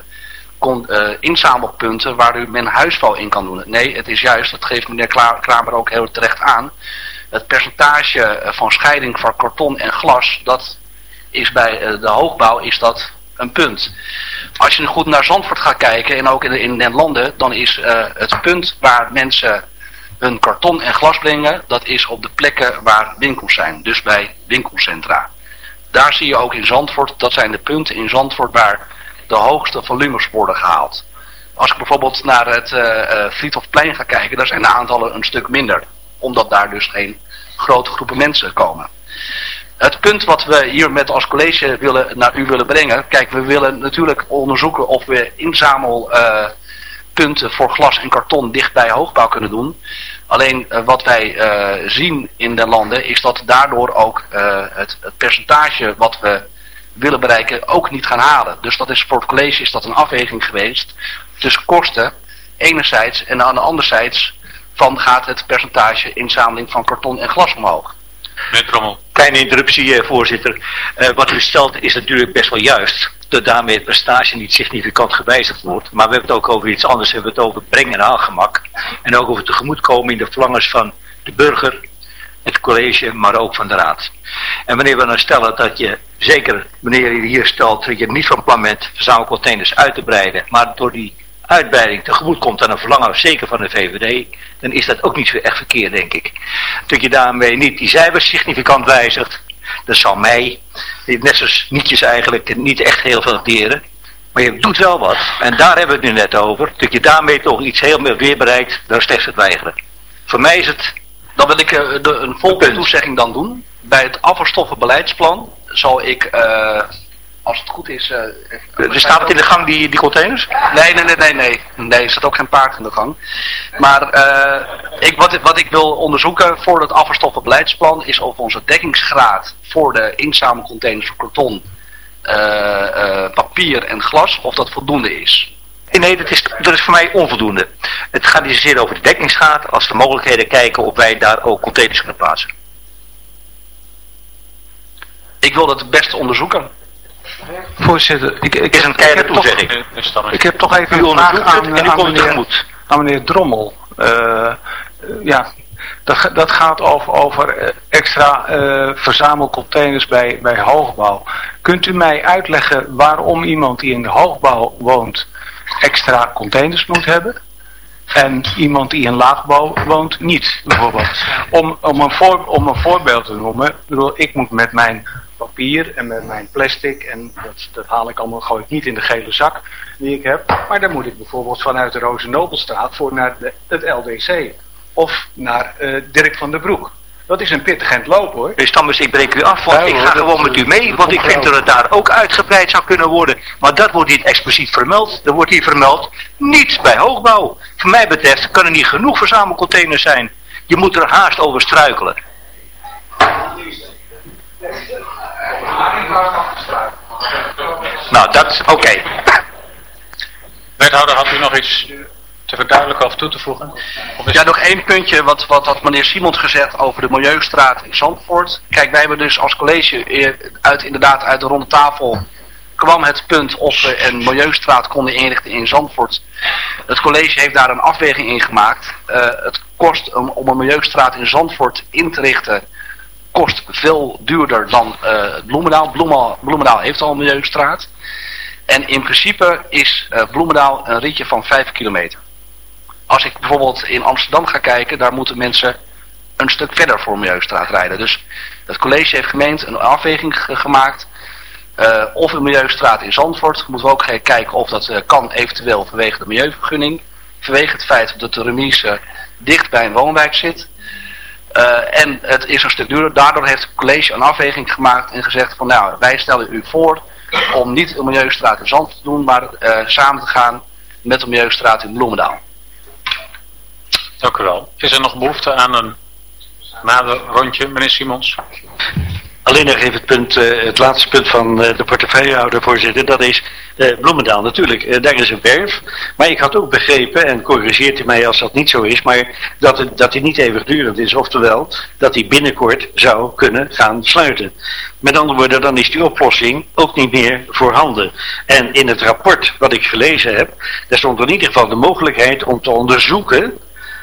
Speaker 6: eh, inzamelpunten waar u men huisvuil in kan doen. Nee, het is juist, dat geeft meneer Kramer ook heel terecht aan, het percentage van scheiding van karton en glas, dat is bij de hoogbouw is dat een punt. Als je goed naar Zandvoort gaat kijken en ook in, de- den landen, dan is het punt waar mensen hun karton en glas brengen, dat is op de plekken waar winkels zijn. Dus bij winkelcentra. Daar zie je ook in Zandvoort, dat zijn de punten in Zandvoort waar de hoogste volumes worden gehaald. Als ik bijvoorbeeld naar het Friedhofplein ga kijken, daar zijn de aantallen een stuk minder. Omdat daar dus geen grote groepen mensen komen. Het punt wat we hier met als college willen, naar u willen brengen. Kijk, we willen natuurlijk onderzoeken of we inzamelpunten punten voor glas en karton dicht bij hoogbouw kunnen doen. Alleen eh, wat wij eh, zien in de landen is dat daardoor ook eh, het, het percentage wat we willen bereiken ook niet gaan halen. Dus dat is voor het college is dat een afweging geweest tussen kosten enerzijds en aan de anderzijds van gaat het percentage inzameling van karton en glas omhoog.
Speaker 3: Meneer.
Speaker 11: Kleine interruptie, voorzitter. Eh, wat u stelt is natuurlijk best wel juist. Dat daarmee het prestage niet significant gewijzigd wordt. Maar we hebben het ook over iets anders. We hebben het over brengen en aangemak. En ook over tegemoetkomen in de verlangens van de burger, het college, maar ook van de raad. En wanneer we dan stellen dat je, zeker wanneer je hier stelt, dat je niet van plan bent verzamelcontainers uit te breiden, maar door die uitbreiding tegemoet komt aan een verlangen, zeker van de VVD, dan is dat ook niet zo echt verkeerd, denk ik. Dat je daarmee niet die cijfers significant wijzigt, dat zal mij, net zoals nietjes eigenlijk, niet echt heel veel deren. Maar je doet wel wat. En daar hebben we het nu net over. Dat je daarmee toch iets heel meer weer bereikt dan slechts het weigeren. Voor mij is het...
Speaker 6: Dan wil ik eh, de, een volgende toezegging dan doen. Bij het afvalstoffenbeleidsplan zal ik, eh, als het goed is... even-
Speaker 11: Er staat het in de gang, die, die containers?
Speaker 6: Nee, nee, nee, nee, nee. Nee, er staat ook geen paard in de gang. Maar eh, ik, wat, wat ik wil onderzoeken voor het afvalstoffenbeleidsplan is of onze dekkingsgraad voor de inzamelcontainers voor karton, eh, papier en glas, of dat voldoende is.
Speaker 11: Nee, dat is, dat is voor mij onvoldoende. Het gaat niet zozeer over de dekkingsgraad, als de mogelijkheden kijken of wij daar ook containers kunnen plaatsen.
Speaker 6: Ik wil dat het beste onderzoeken.
Speaker 12: Voorzitter, ik, ik,
Speaker 11: is een
Speaker 12: ik, heb toch, ik heb toch even een vraag aan, aan,
Speaker 11: komt
Speaker 12: meneer, aan meneer Drommel. Eh, ja, dat, dat gaat over, over eh, extra eh, verzamelcontainers bij, bij hoogbouw. Kunt u mij uitleggen waarom iemand die in de hoogbouw woont extra containers moet hebben? En iemand die in laagbouw woont niet, bijvoorbeeld. Om, om, een, voor, om een voorbeeld te noemen. Ik bedoel, ik moet met mijn papier en met mijn plastic, en dat, dat haal ik allemaal, gooi ik niet in de gele zak die ik heb. Maar dan moet ik bijvoorbeeld vanuit de Rozenobelstraat voor naar de, het LDC. Of naar eh, Dirk van der Broek. Dat is een pittig eind lopen hoor.
Speaker 11: Dus Stammers, ik breek u af, want
Speaker 12: Ja,
Speaker 11: ik ga gewoon met u mee, want ik vind dat het daar ook uitgebreid zou kunnen worden. Maar dat wordt niet expliciet vermeld. Er wordt hier vermeld, niets bij hoogbouw. Voor mij betreft kan er niet genoeg verzamelcontainers zijn. Je moet er haast over struikelen. Nou, dat, oké.
Speaker 3: Wethouder, had u nog iets te verduidelijken of toe te voegen? Of
Speaker 6: Ja, nog één puntje wat, wat had meneer Simons gezegd over de Milieustraat in Zandvoort. Kijk, wij hebben dus als college eh, uit, inderdaad uit de ronde tafel kwam het punt of we een Milieustraat konden inrichten in Zandvoort. Het college heeft daar een afweging in gemaakt. Eh, het kost om, om een Milieustraat in Zandvoort in te richten kost veel duurder dan eh, Bloemendaal. Bloemendaal. Bloemendaal heeft al een Milieustraat. En in principe is eh, Bloemendaal een ritje van 5 kilometer. Als ik bijvoorbeeld in Amsterdam ga kijken, daar moeten mensen een stuk verder voor Milieustraat rijden. Dus het college heeft gemeend een afweging ge- gemaakt. eh, of een Milieustraat in Zandvoort. Moeten we ook kijken of dat kan eventueel vanwege de milieuvergunning. Vanwege het feit dat de remise dicht bij een woonwijk zit. Eh, en het is een stuk duurder. Daardoor heeft het college een afweging gemaakt en gezegd van nou, wij stellen u voor om niet een Milieustraat in Zand te doen, maar eh, samen te gaan met de Milieustraat in Bloemendaal.
Speaker 3: Dank u wel. Is er nog behoefte aan een nader rondje, meneer Simons?
Speaker 7: Alleen nog even het, punt, eh, het laatste punt van eh, de portefeuillehouder, voorzitter. Dat is eh, Bloemendaal natuurlijk. daar is een werf. Maar ik had ook begrepen, en corrigeert u mij als dat niet zo is, maar dat, het, dat die niet eeuwigdurend is. Oftewel, dat die binnenkort zou kunnen gaan sluiten. Met andere woorden, dan is die oplossing ook niet meer voorhanden. En in het rapport wat ik gelezen heb, daar stond in ieder geval de mogelijkheid om te onderzoeken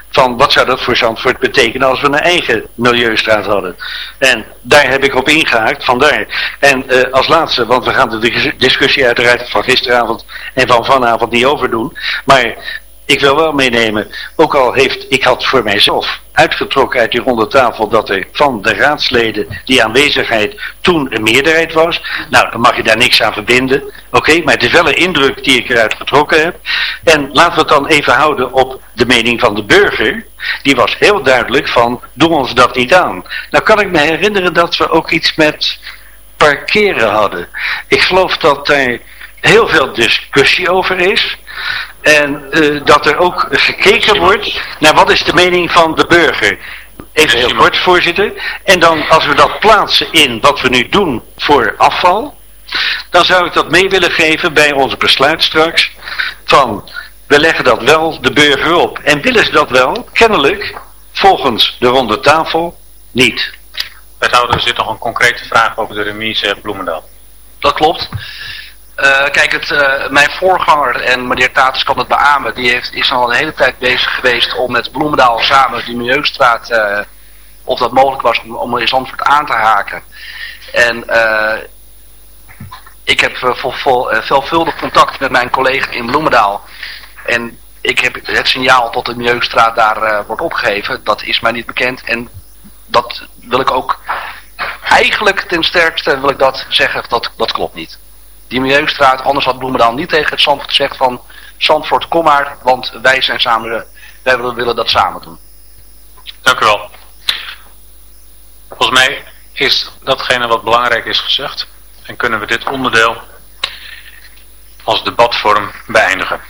Speaker 7: van wat zou dat voor Zandvoort betekenen als we een eigen milieustraat hadden. En daar heb ik op ingehaakt, vandaar. En eh, als laatste, want we gaan de dis- discussie uiteraard van gisteravond en van vanavond niet overdoen. Maar ik wil wel meenemen, ook al heeft, ik had voor mijzelf uitgetrokken uit die ronde tafel dat er van de raadsleden die aanwezigheid toen een meerderheid was. Nou, dan mag je daar niks aan verbinden. Oké, maar het is wel een indruk die ik eruit getrokken heb. En laten we het dan even houden op de mening van de burger. Die was heel duidelijk van, doe ons dat niet aan. Nou kan ik me herinneren dat we ook iets met parkeren hadden. Ik geloof dat daar heel veel discussie over is. En eh, dat er ook gekeken wordt naar wat is de mening van de burger. Even heel kort, voorzitter. En dan als we dat plaatsen in wat we nu doen voor afval, dan zou ik dat mee willen geven bij ons besluit straks. Van, we leggen dat wel de burger op. En willen ze dat wel? Kennelijk, volgens de ronde tafel, niet.
Speaker 3: Wethouder, er zit nog een concrete vraag over de remise Bloemendaal.
Speaker 6: Dat klopt. Eh, kijk, het, eh, mijn voorganger, en meneer Tatus kan het beamen, die heeft, is al een hele tijd bezig geweest om met Bloemendaal samen die Milieustraat, eh, of dat mogelijk was om, in Zandvoort aan te haken. En ik heb vol, vol, veelvuldig contact met mijn collega in Bloemendaal. En ik heb het signaal tot de Milieustraat daar wordt opgegeven, dat is mij niet bekend. En dat wil ik ook eigenlijk ten sterkste wil ik dat zeggen, dat, dat klopt niet. Die Milieustraat, anders had Bloemendaal niet tegen het Zandvoort gezegd van Zandvoort kom maar, want wij zijn samen, wij willen, dat samen doen.
Speaker 3: Dank u wel. Volgens mij is datgene wat belangrijk is gezegd. En kunnen we dit onderdeel als debatvorm beëindigen.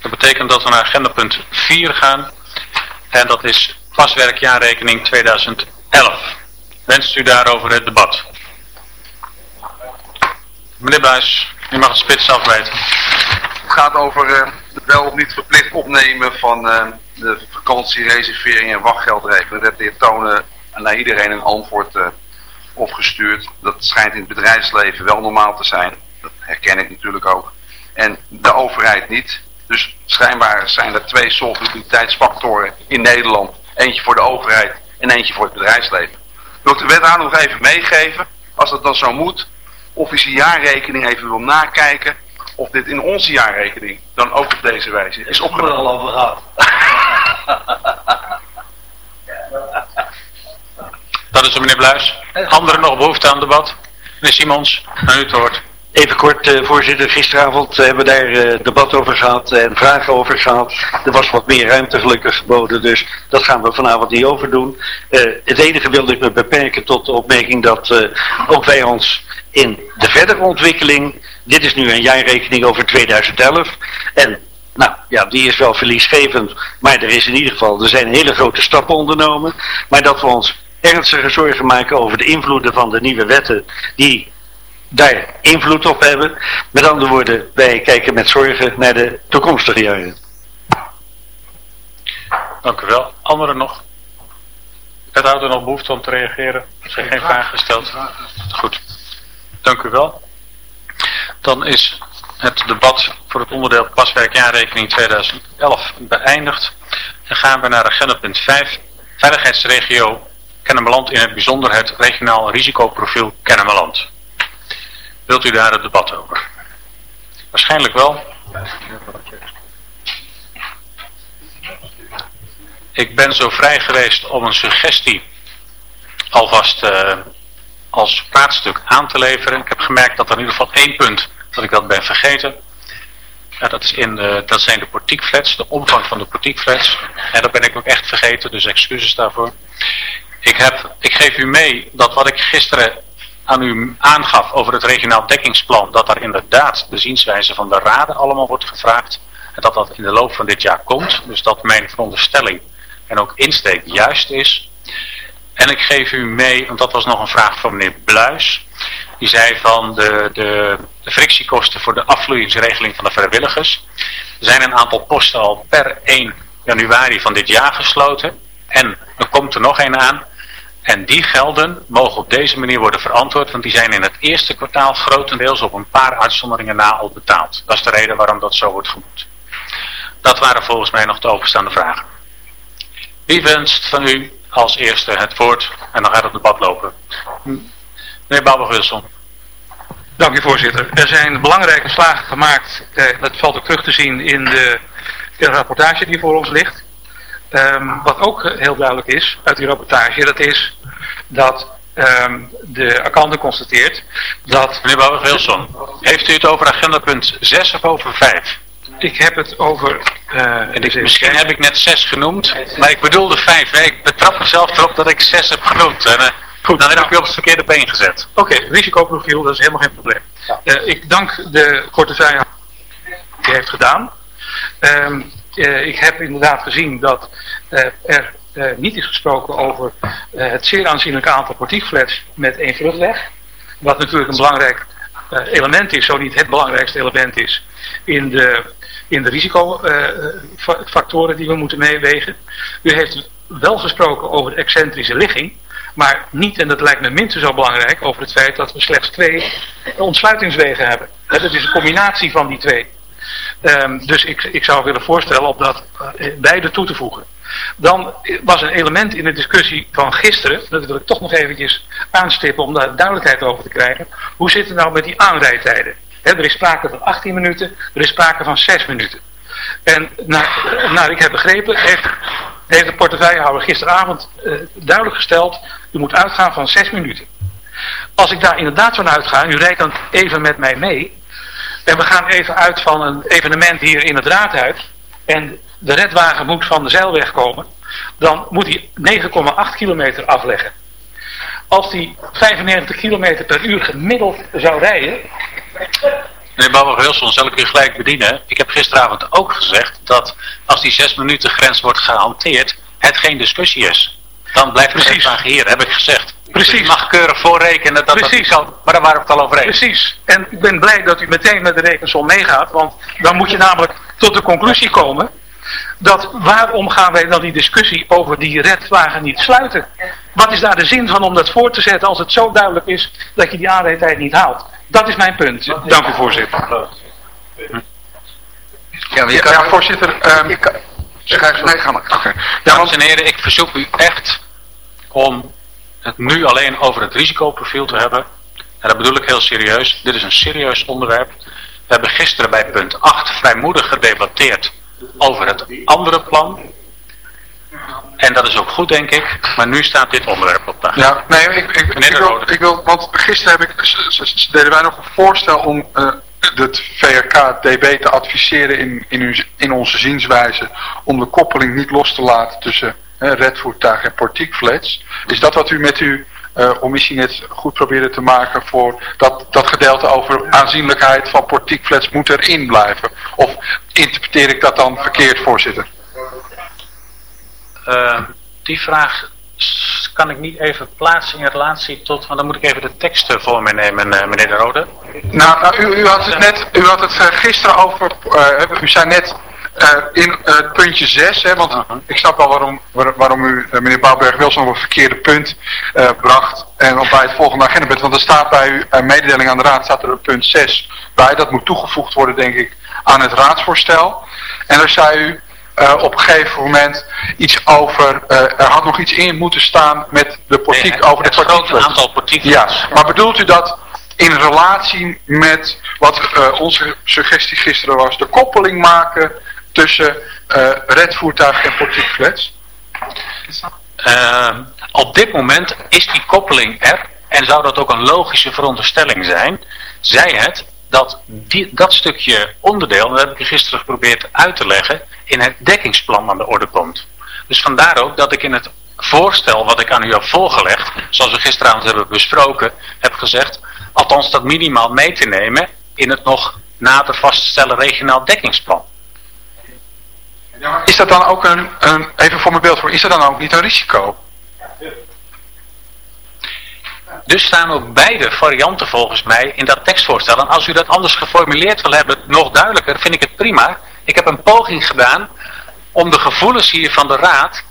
Speaker 3: Dat betekent dat we naar agenda punt 4 gaan. En dat is paswerkjaarrekening 2011. Wenst u daarover het debat? Meneer Buis, u mag het spits afwijten.
Speaker 9: Het gaat over eh, het wel of niet verplicht opnemen van eh, de vakantiereservering en wachtgeldregeling. Dat heeft de heer Tonen naar iedereen een antwoord eh, opgestuurd. Dat schijnt in het bedrijfsleven wel normaal te zijn. Dat herken ik natuurlijk ook. En de overheid niet. Dus schijnbaar zijn er twee solvabiliteitsfactoren in Nederland. Eentje voor de overheid en eentje voor het bedrijfsleven. Wil ik de wethouder nog even meegeven, als dat dan zo moet, of hij zijn jaarrekening even wil nakijken, of dit in onze jaarrekening dan ook op deze wijze is opgenomen.
Speaker 7: al over gehad.
Speaker 3: Dat is er meneer Bluis. Anderen nog behoefte aan debat? Meneer Simons, aan u het woord.
Speaker 7: Even kort, eh, voorzitter. Gisteravond hebben we daar eh, debat over gehad en vragen over gehad. Er was wat meer ruimte gelukkig geboden, dus dat gaan we vanavond niet overdoen. Eh, het enige wilde ik me beperken tot de opmerking dat eh, ook wij ons in de verdere ontwikkeling, dit is nu een jaarrekening over 2011, en nou ja, die is wel verliesgevend, maar er is in ieder geval, er zijn hele grote stappen ondernomen, maar dat we ons ernstige zorgen maken over de invloeden van de nieuwe wetten die daar invloed op hebben. Met andere woorden, wij kijken met zorgen naar de toekomstige jaren.
Speaker 3: Dank u wel. Anderen nog? Wethouder nog behoefte om te reageren? Er zijn geen vragen gesteld. Goed. Dank u wel. Dan is het debat voor het onderdeel paswerk jaarrekening 2011 beëindigd. Dan gaan we naar agenda punt 5. Veiligheidsregio Kennemerland in het bijzonder het regionaal risicoprofiel Kennemerland. Wilt u daar het debat over? Waarschijnlijk wel. Ik ben zo vrij geweest om een suggestie alvast eh, als praatstuk aan te leveren. Ik heb gemerkt dat er in ieder geval één punt dat ik dat ben vergeten. Ja, dat, is in dat zijn de portiekflats, de omvang van de portiekflats. En dat ben ik ook echt vergeten, dus excuses daarvoor. Ik, heb, ik geef u mee dat wat ik gisteren aan u aangaf over het regionaal dekkingsplan, dat daar inderdaad de zienswijze van de raden allemaal wordt gevraagd. En dat dat in de loop van dit jaar komt. Dus dat mijn veronderstelling en ook insteek juist is. En ik geef u mee, want dat was nog een vraag van meneer Bluis. Die zei van de, de, de frictiekosten voor de afvloeingsregeling van de vrijwilligers. Er zijn een aantal posten al per 1 januari van dit jaar gesloten. En er komt er nog een aan. En die gelden mogen op deze manier worden verantwoord, want die zijn in het eerste kwartaal grotendeels op een paar uitzonderingen na al betaald. Dat is de reden waarom dat zo wordt genoemd. Dat waren volgens mij nog de openstaande vragen. Wie wenst van u als eerste het woord en dan gaat het debat lopen? Meneer Babel-Wilson.
Speaker 10: Dank u voorzitter. Er zijn belangrijke slagen gemaakt. Eh, dat valt ook terug te zien in de, in de rapportage die voor ons ligt. Ehm, wat ook heel duidelijk is uit die rapportage, dat is dat ehm, de accountant constateert dat...
Speaker 3: Meneer Babel-Wilson, heeft u het over agenda punt 6 of over 5?
Speaker 10: Ik heb het over... eh,
Speaker 3: En ik, misschien heb ik net 6 genoemd, maar ik bedoelde 5. Ik betrap mezelf erop dat ik 6 heb genoemd. En, eh,
Speaker 10: Goed,
Speaker 3: dan heb
Speaker 10: nou.
Speaker 3: ik u op het verkeerde been gezet.
Speaker 10: Oké, risicoprofiel, dat is helemaal geen probleem. Eh, ik dank de portefeuille die heeft gedaan. Ehm, eh, ik heb inderdaad gezien dat er niet is gesproken over het zeer aanzienlijke aantal portiekflats met één vluchtweg. Wat natuurlijk een belangrijk element is, zo niet het belangrijkste element is in de, in de risicofactoren die we moeten meewegen. U heeft wel gesproken over de excentrische ligging, maar niet, en dat lijkt me minstens zo belangrijk, over het feit dat we slechts twee ontsluitingswegen hebben. Dat is een combinatie van die twee. Ehm, dus ik, ik zou willen voorstellen om dat eh, beide toe te voegen. Dan was een element in de discussie van gisteren, dat wil ik toch nog eventjes aanstippen om daar duidelijkheid over te krijgen. Hoe zit het nou met die aanrijdtijden? Er is sprake van 18 minuten, er is sprake van 6 minuten. En naar, ik heb begrepen, heeft, heeft de portefeuillehouder gisteravond eh, duidelijk gesteld, u moet uitgaan van 6 minuten. Als ik daar inderdaad van uitga, en u rekent even met mij mee, en we gaan even uit van een evenement hier in het raadhuis, en de redwagen moet van de zeilweg komen, dan moet hij 9,8 kilometer afleggen. Als die 95 kilometer per uur gemiddeld zou rijden,
Speaker 3: Meneer Babel-Wilson, zal ik u gelijk bedienen. Ik heb gisteravond ook gezegd dat als die 6 minuten grens wordt gehanteerd, het geen discussie is. Dan blijft
Speaker 10: Precies.
Speaker 3: vragen hier, heb ik gezegd.
Speaker 10: Precies.
Speaker 3: Dus je mag keurig voorrekenen dat dat
Speaker 10: Precies.
Speaker 3: kan, maar daar waren we het al over eens.
Speaker 10: Precies. En ik ben blij dat u meteen met de rekensom meegaat, want dan moet je namelijk tot de conclusie komen dat waarom gaan wij dan die discussie over die redwagen niet sluiten? Wat is daar de zin van om dat voor te zetten als het zo duidelijk is dat je die aanrijdtijd niet haalt? Dat is mijn punt. Dank u voorzitter.
Speaker 9: Ja, je kan, ja voorzitter. Ehm ga, nee, ga maar.
Speaker 3: Dames en heren, ik verzoek u echt om het nu alleen over het risicoprofiel te hebben. En dat bedoel ik heel serieus. Dit is een serieus onderwerp. We hebben gisteren bij punt 8 vrijmoedig gedebatteerd over het andere plan. En dat is ook goed, denk ik. Maar nu staat dit onderwerp op tafel.
Speaker 9: Ja, nee, ik, ik, wil, ik wil, want gisteren heb ik, deden wij nog een voorstel om eh, het VRK DB te adviseren in, in, in onze zienswijze om de koppeling niet los te laten tussen eh, redvoertuig en portiekflats. Is dat wat u met uw eh omissie net goed probeerde te maken voor dat, dat gedeelte over aanzienlijkheid van portiekflats moet erin blijven? Of interpreteer ik dat dan verkeerd, voorzitter?
Speaker 3: Eh, die vraag kan ik niet even plaatsen in relatie tot, want dan moet ik even de tekst eh, voor me nemen, eh, meneer De Rode.
Speaker 13: Nou, nou, u, u had het net, u had het eh, gisteren over, eh, u zei net in het puntje 6, hè, want ik snap wel waarom, waar- waarom u, meneer Bouwberg, op een verkeerde punt bracht en op bij het volgende agendapunt. Want er staat bij uw mededeling aan de raad, staat er punt 6 bij, dat moet toegevoegd worden, denk ik, aan het raadsvoorstel. En daar zei u eh, op een gegeven moment iets over, eh, er had nog iets in moeten staan met de portiek,
Speaker 3: Nee,
Speaker 13: over de
Speaker 3: grote aantal.
Speaker 13: Ja, maar bedoelt u dat in relatie met wat eh, onze suggestie gisteren was, de koppeling maken tussen redvoertuig en portiekflats?
Speaker 3: Eh, op dit moment is die koppeling er en zou dat ook een logische veronderstelling zijn, zij het dat die, dat stukje onderdeel, dat heb ik gisteren geprobeerd uit te leggen, in het dekkingsplan aan de orde komt. Dus vandaar ook dat ik in het voorstel wat ik aan u heb voorgelegd, zoals we gisteravond hebben besproken, heb gezegd, althans dat minimaal mee te nemen in het nog nader vaststellen regionaal dekkingsplan.
Speaker 13: Is dat dan ook een, een even voor mijn beeld voor, is dat dan ook niet een risico?
Speaker 3: Dus staan ook beide varianten volgens mij in dat tekstvoorstel. En als u dat anders geformuleerd wil hebben, nog duidelijker, vind ik het prima. Ik heb een poging gedaan om de gevoelens hier van de raad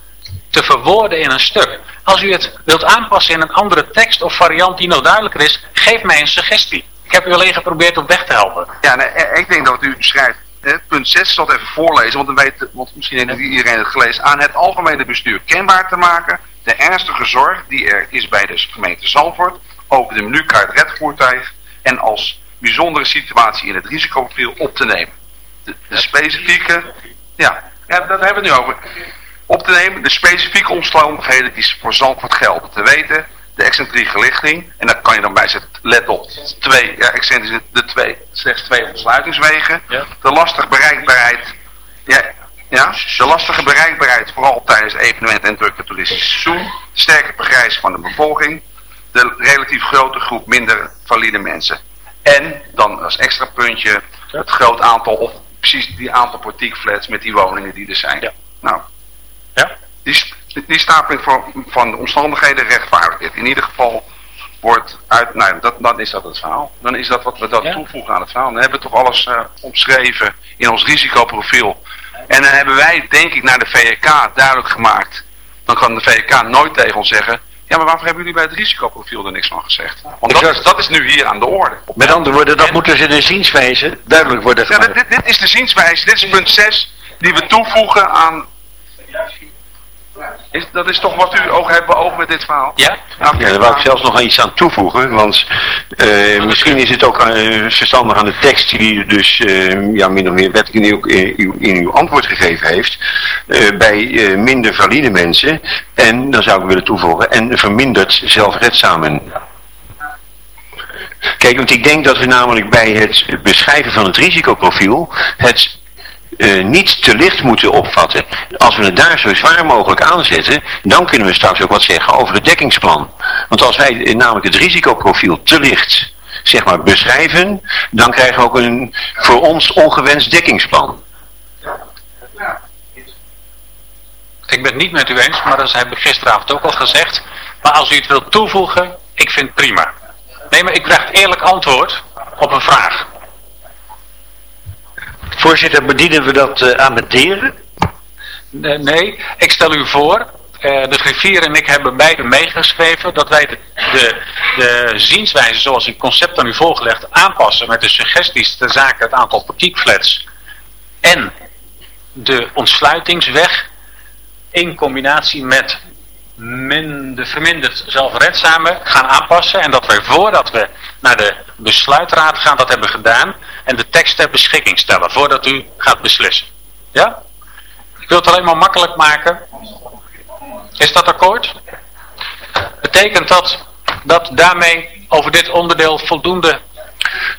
Speaker 3: te verwoorden in een stuk. Als u het wilt aanpassen in een andere tekst of variant die nog duidelijker is, geef mij een suggestie. Ik heb u alleen geprobeerd op weg te helpen.
Speaker 9: Ja, eh, ik denk dat u schrijft, punt 6, ik zal het even voorlezen, want, dan weet, want misschien heeft iedereen het gelezen. Aan het algemene bestuur kenbaar te maken de ernstige zorg die er is bij de gemeente Zalvoort over de menukaart redvoertuig en als bijzondere situatie in het risicoprofiel op te nemen. De, de specifieke, ja, ja, daar hebben we het nu over. Op te nemen de specifieke omstandigheden die voor Zalvoort gelden. Te weten, de excentrieke lichting, en daar kan je dan bij zetten, let op, twee, ja, excentrisch, de twee, slechts twee ontsluitingswegen, de lastige bereikbaarheid, ja, ja, de lastige bereikbaarheid, vooral tijdens evenementen en drukke toeristische seizoen, sterke vergrijzing van de bevolking, de relatief grote groep minder valide mensen. En dan als extra puntje het groot aantal, of precies die aantal portiekflats met die woningen die er zijn. Nou,
Speaker 3: ja.
Speaker 9: die, die stapeling van, van de omstandigheden rechtvaardigt dit. In ieder geval wordt uit, nou, dat, dan is dat het verhaal. Dan is dat wat we dat toevoegen aan het verhaal. Dan hebben we toch alles eh, omschreven in ons risicoprofiel. En dan hebben wij, denk ik, naar de VK duidelijk gemaakt. Dan kan de VK nooit tegen ons zeggen. Ja, maar waarvoor hebben jullie bij het risicoprofiel er niks van gezegd? Want dat is, dat is nu hier aan de orde.
Speaker 7: Met andere woorden, dat moet dus in de zienswijze duidelijk worden
Speaker 9: Ja,
Speaker 7: gemaakt.
Speaker 9: dit, dit is de zienswijze, dit is punt 6 die we toevoegen aan... Is, dat is toch wat u ook hebt beoogd met dit verhaal?
Speaker 3: Ja?
Speaker 7: Ja, daar wou ik zelfs nog iets aan toevoegen, want eh, misschien is het ook eh, verstandig aan de tekst die u dus eh, ja, min of meer wettelijk in uw, in uw, in uw antwoord gegeven heeft, eh, bij eh, minder valide mensen, en dan zou ik willen toevoegen, en verminderd zelfredzamen. Kijk, want ik denk dat we namelijk bij het beschrijven van het risicoprofiel het eh, niet te licht moeten opvatten. Als we het daar zo zwaar mogelijk aanzetten, dan kunnen we straks ook wat zeggen over het dekkingsplan. Want als wij eh, namelijk het risicoprofiel te licht zeg maar, beschrijven, dan krijgen we ook een voor ons ongewenst dekkingsplan.
Speaker 3: Ik ben het niet met u eens, maar dat heb ik gisteravond ook al gezegd. Maar als u het wilt toevoegen, ik vind het prima. Nee, maar ik krijg eerlijk antwoord op een vraag.
Speaker 7: Voorzitter, bedienen we dat uh, aan meteren?
Speaker 3: Nee, nee, ik stel u voor, uh, de griffier en ik hebben beide meegeschreven dat wij de, de, de zienswijze zoals het concept aan u voorgelegd aanpassen met de suggesties ter zake het aantal portiekflats en de ontsluitingsweg in combinatie met de verminderd zelfredzame gaan aanpassen. En dat wij voordat we naar de besluitraad gaan dat hebben gedaan. En de tekst ter beschikking stellen voordat u gaat beslissen. Ja? Ik wil het alleen maar makkelijk maken. Is dat akkoord? Betekent dat dat daarmee over dit onderdeel voldoende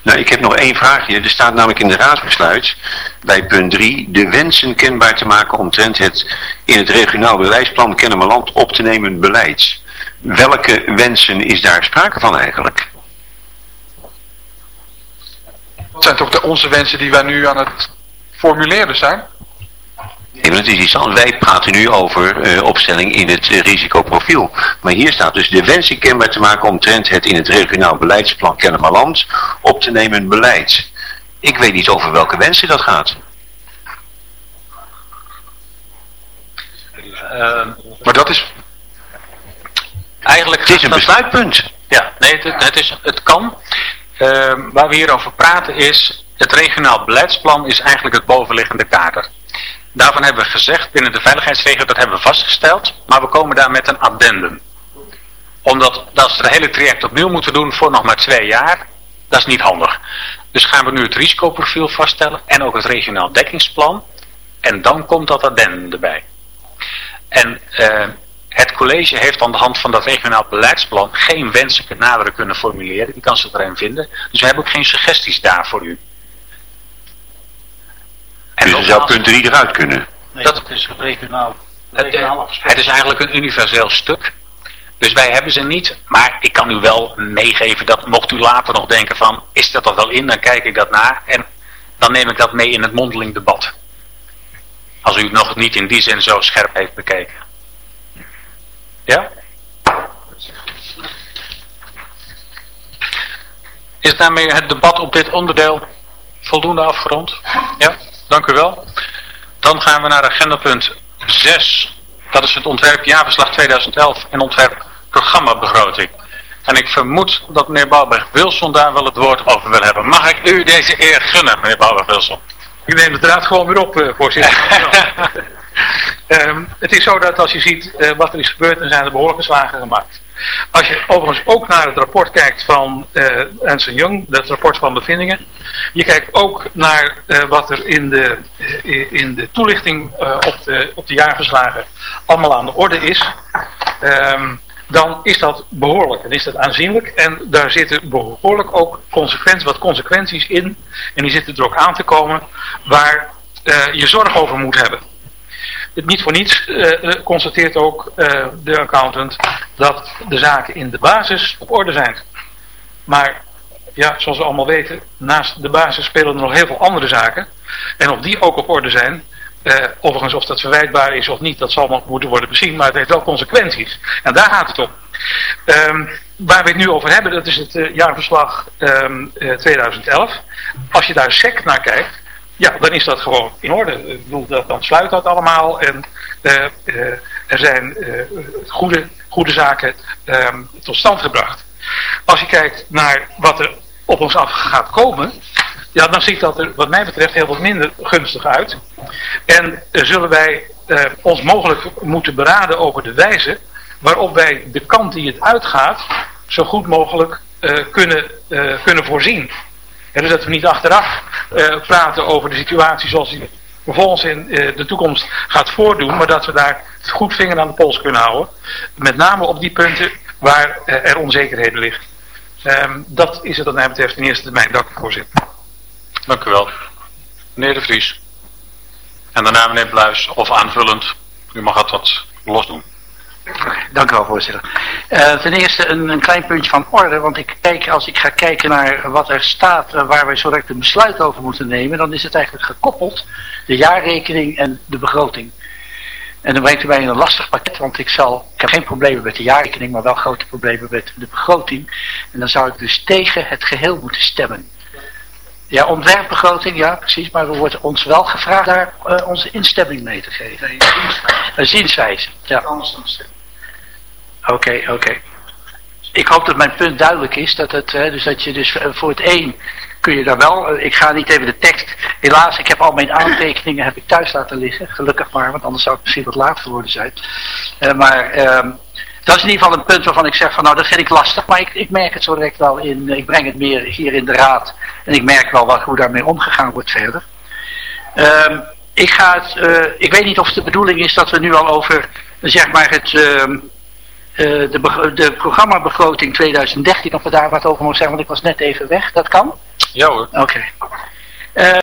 Speaker 7: nou, ik heb nog één vraagje. Er staat namelijk in de raadsbesluit bij punt 3 de wensen kenbaar te maken omtrent het in het regionaal beleidsplan Kennemerland op te nemen beleid. Welke wensen is daar sprake van eigenlijk?
Speaker 13: Dat zijn toch de onze wensen die wij nu aan het formuleren zijn?
Speaker 7: Nee, maar dat is iets anders. Wij praten nu over eh, opstelling in het eh, risicoprofiel. Maar hier staat dus de wens kenbaar te maken omtrent het in het regionaal beleidsplan Kennemerland op te nemen beleid. Ik weet niet over welke wensen dat gaat.
Speaker 3: Ehm,
Speaker 9: Maar dat is...
Speaker 3: Eigenlijk
Speaker 7: Het is een besluitpunt.
Speaker 3: Ja, nee, het, het, is, het kan. Ehm, waar we hier over praten is, het regionaal beleidsplan is eigenlijk het bovenliggende kader. Daarvan hebben we gezegd, binnen de veiligheidsregio, dat hebben we vastgesteld, maar we komen daar met een addendum. Omdat als we het hele traject opnieuw moeten doen voor nog maar twee jaar, dat is niet handig. Dus gaan we nu het risicoprofiel vaststellen en ook het regionaal dekkingsplan. En dan komt dat addendum erbij. En eh, het college heeft aan de hand van dat regionaal beleidsplan geen wenselijke naderen kunnen formuleren. Die kan ze erin vinden. Dus we hebben ook geen suggesties daar voor u.
Speaker 7: En dus er zou punt 3 eruit kunnen.
Speaker 3: dat is regionaal. Het, eh, het is eigenlijk een universeel stuk. Dus wij hebben ze niet. Maar ik kan u wel meegeven dat mocht u later nog denken van, is dat er wel in? Dan kijk ik dat na. En dan neem ik dat mee in het mondeling debat. Als u het nog niet in die zin zo scherp heeft bekeken. Ja? Is daarmee het debat op dit onderdeel voldoende afgerond? Ja, dank u wel. Dan gaan we naar agendapunt 6. Dat is het ontwerp jaarverslag 2011 en ontwerp programmabegroting. En ik vermoed dat meneer Bouwberg-Wilson daar wel het woord over wil hebben. Mag ik u deze eer gunnen, meneer Bouwberg-Wilson?
Speaker 10: U neemt de draad gewoon weer op, eh, voorzitter. Ehm, het is zo dat als je ziet eh, wat er is gebeurd, dan zijn er behoorlijke slagen gemaakt. Als je overigens ook naar het rapport kijkt van eh Ernst Young, dat rapport van bevindingen. Je kijkt ook naar eh, wat er in de, in de toelichting op, de, op de jaarverslagen allemaal aan de orde is. Ehm, dan is dat behoorlijk. Dan is dat aanzienlijk. En daar zitten behoorlijk ook consequenties, wat consequenties in. En die zitten er ook aan te komen waar je zorg over moet hebben. Niet voor niets eh, eh, constateert ook eh, de accountant dat de zaken in de basis op orde zijn. Maar ja, zoals we allemaal weten, naast de basis spelen er nog heel veel andere zaken. En of die ook op orde zijn, eh, overigens of dat verwijtbaar is of niet, dat zal nog moeten worden bezien, maar het heeft wel consequenties. En daar gaat het om. Ehm, waar we het nu over hebben, dat is het jaarverslag ehm, eh, 2011. Als je daar sec naar kijkt, ja, dan is dat gewoon in orde. Ik bedoel, dat, dan sluit dat allemaal en eh, eh, er zijn eh, goede, goede zaken ehm, tot stand gebracht. Als je kijkt naar wat er op ons af gaat komen, ja, dan ziet dat er wat mij betreft heel wat minder gunstig uit. En zullen wij ons mogelijk moeten beraden over de wijze waarop wij de kant die het uitgaat zo goed mogelijk kunnen, kunnen voorzien. Dus dat we niet achteraf eh, praten over de situatie zoals die vervolgens in eh, de toekomst gaat voordoen, maar dat we daar goed vinger aan de pols kunnen houden. Met name op die punten waar eh, er onzekerheden liggen. Ehm, dat is het wat mij betreft in eerste termijn. Dank u voorzitter.
Speaker 3: Dank u wel. Meneer De Vries. En daarna meneer Bluis, of aanvullend. U mag het wat los doen.
Speaker 14: Dank u wel, voorzitter. Eh, ten eerste een, een klein puntje van orde, want ik kijk, als ik ga kijken naar wat er staat eh, waar wij zo direct een besluit over moeten nemen, dan is het eigenlijk gekoppeld, de jaarrekening en de begroting. En dan brengt u mij in een lastig pakket, want ik, zal, ik heb geen problemen met de jaarrekening, maar wel grote problemen met de begroting. En dan zou ik dus tegen het geheel moeten stemmen. Ja, ontwerpbegroting, ja precies, maar er wordt ons wel gevraagd daar eh, onze instemming mee te geven. Een zienswijze, ja. Oké, oké. Ik hoop dat mijn punt duidelijk is. Dat het, eh, dus dat je dus eh, voor het één kun je daar wel. eh, ik ga niet even de tekst. Helaas, ik heb al mijn aantekeningen heb ik thuis laten liggen. Gelukkig maar, want anders zou het misschien wat later worden zijn. Maar ehm, dat is in ieder geval een punt waarvan ik zeg van nou dat vind ik lastig. Maar ik, ik merk het zo direct wel in. Ik breng het meer hier in de raad. En ik merk wel wat, hoe daarmee omgegaan wordt verder. Ehm, ik, ga het, ik weet niet of de bedoeling is dat we nu al over zeg maar het. Eh, de, de programmabegroting 2013, of we daar wat over mogen zeggen, want ik was net even weg. Dat kan?
Speaker 3: Ja hoor.
Speaker 14: Oké. Eh,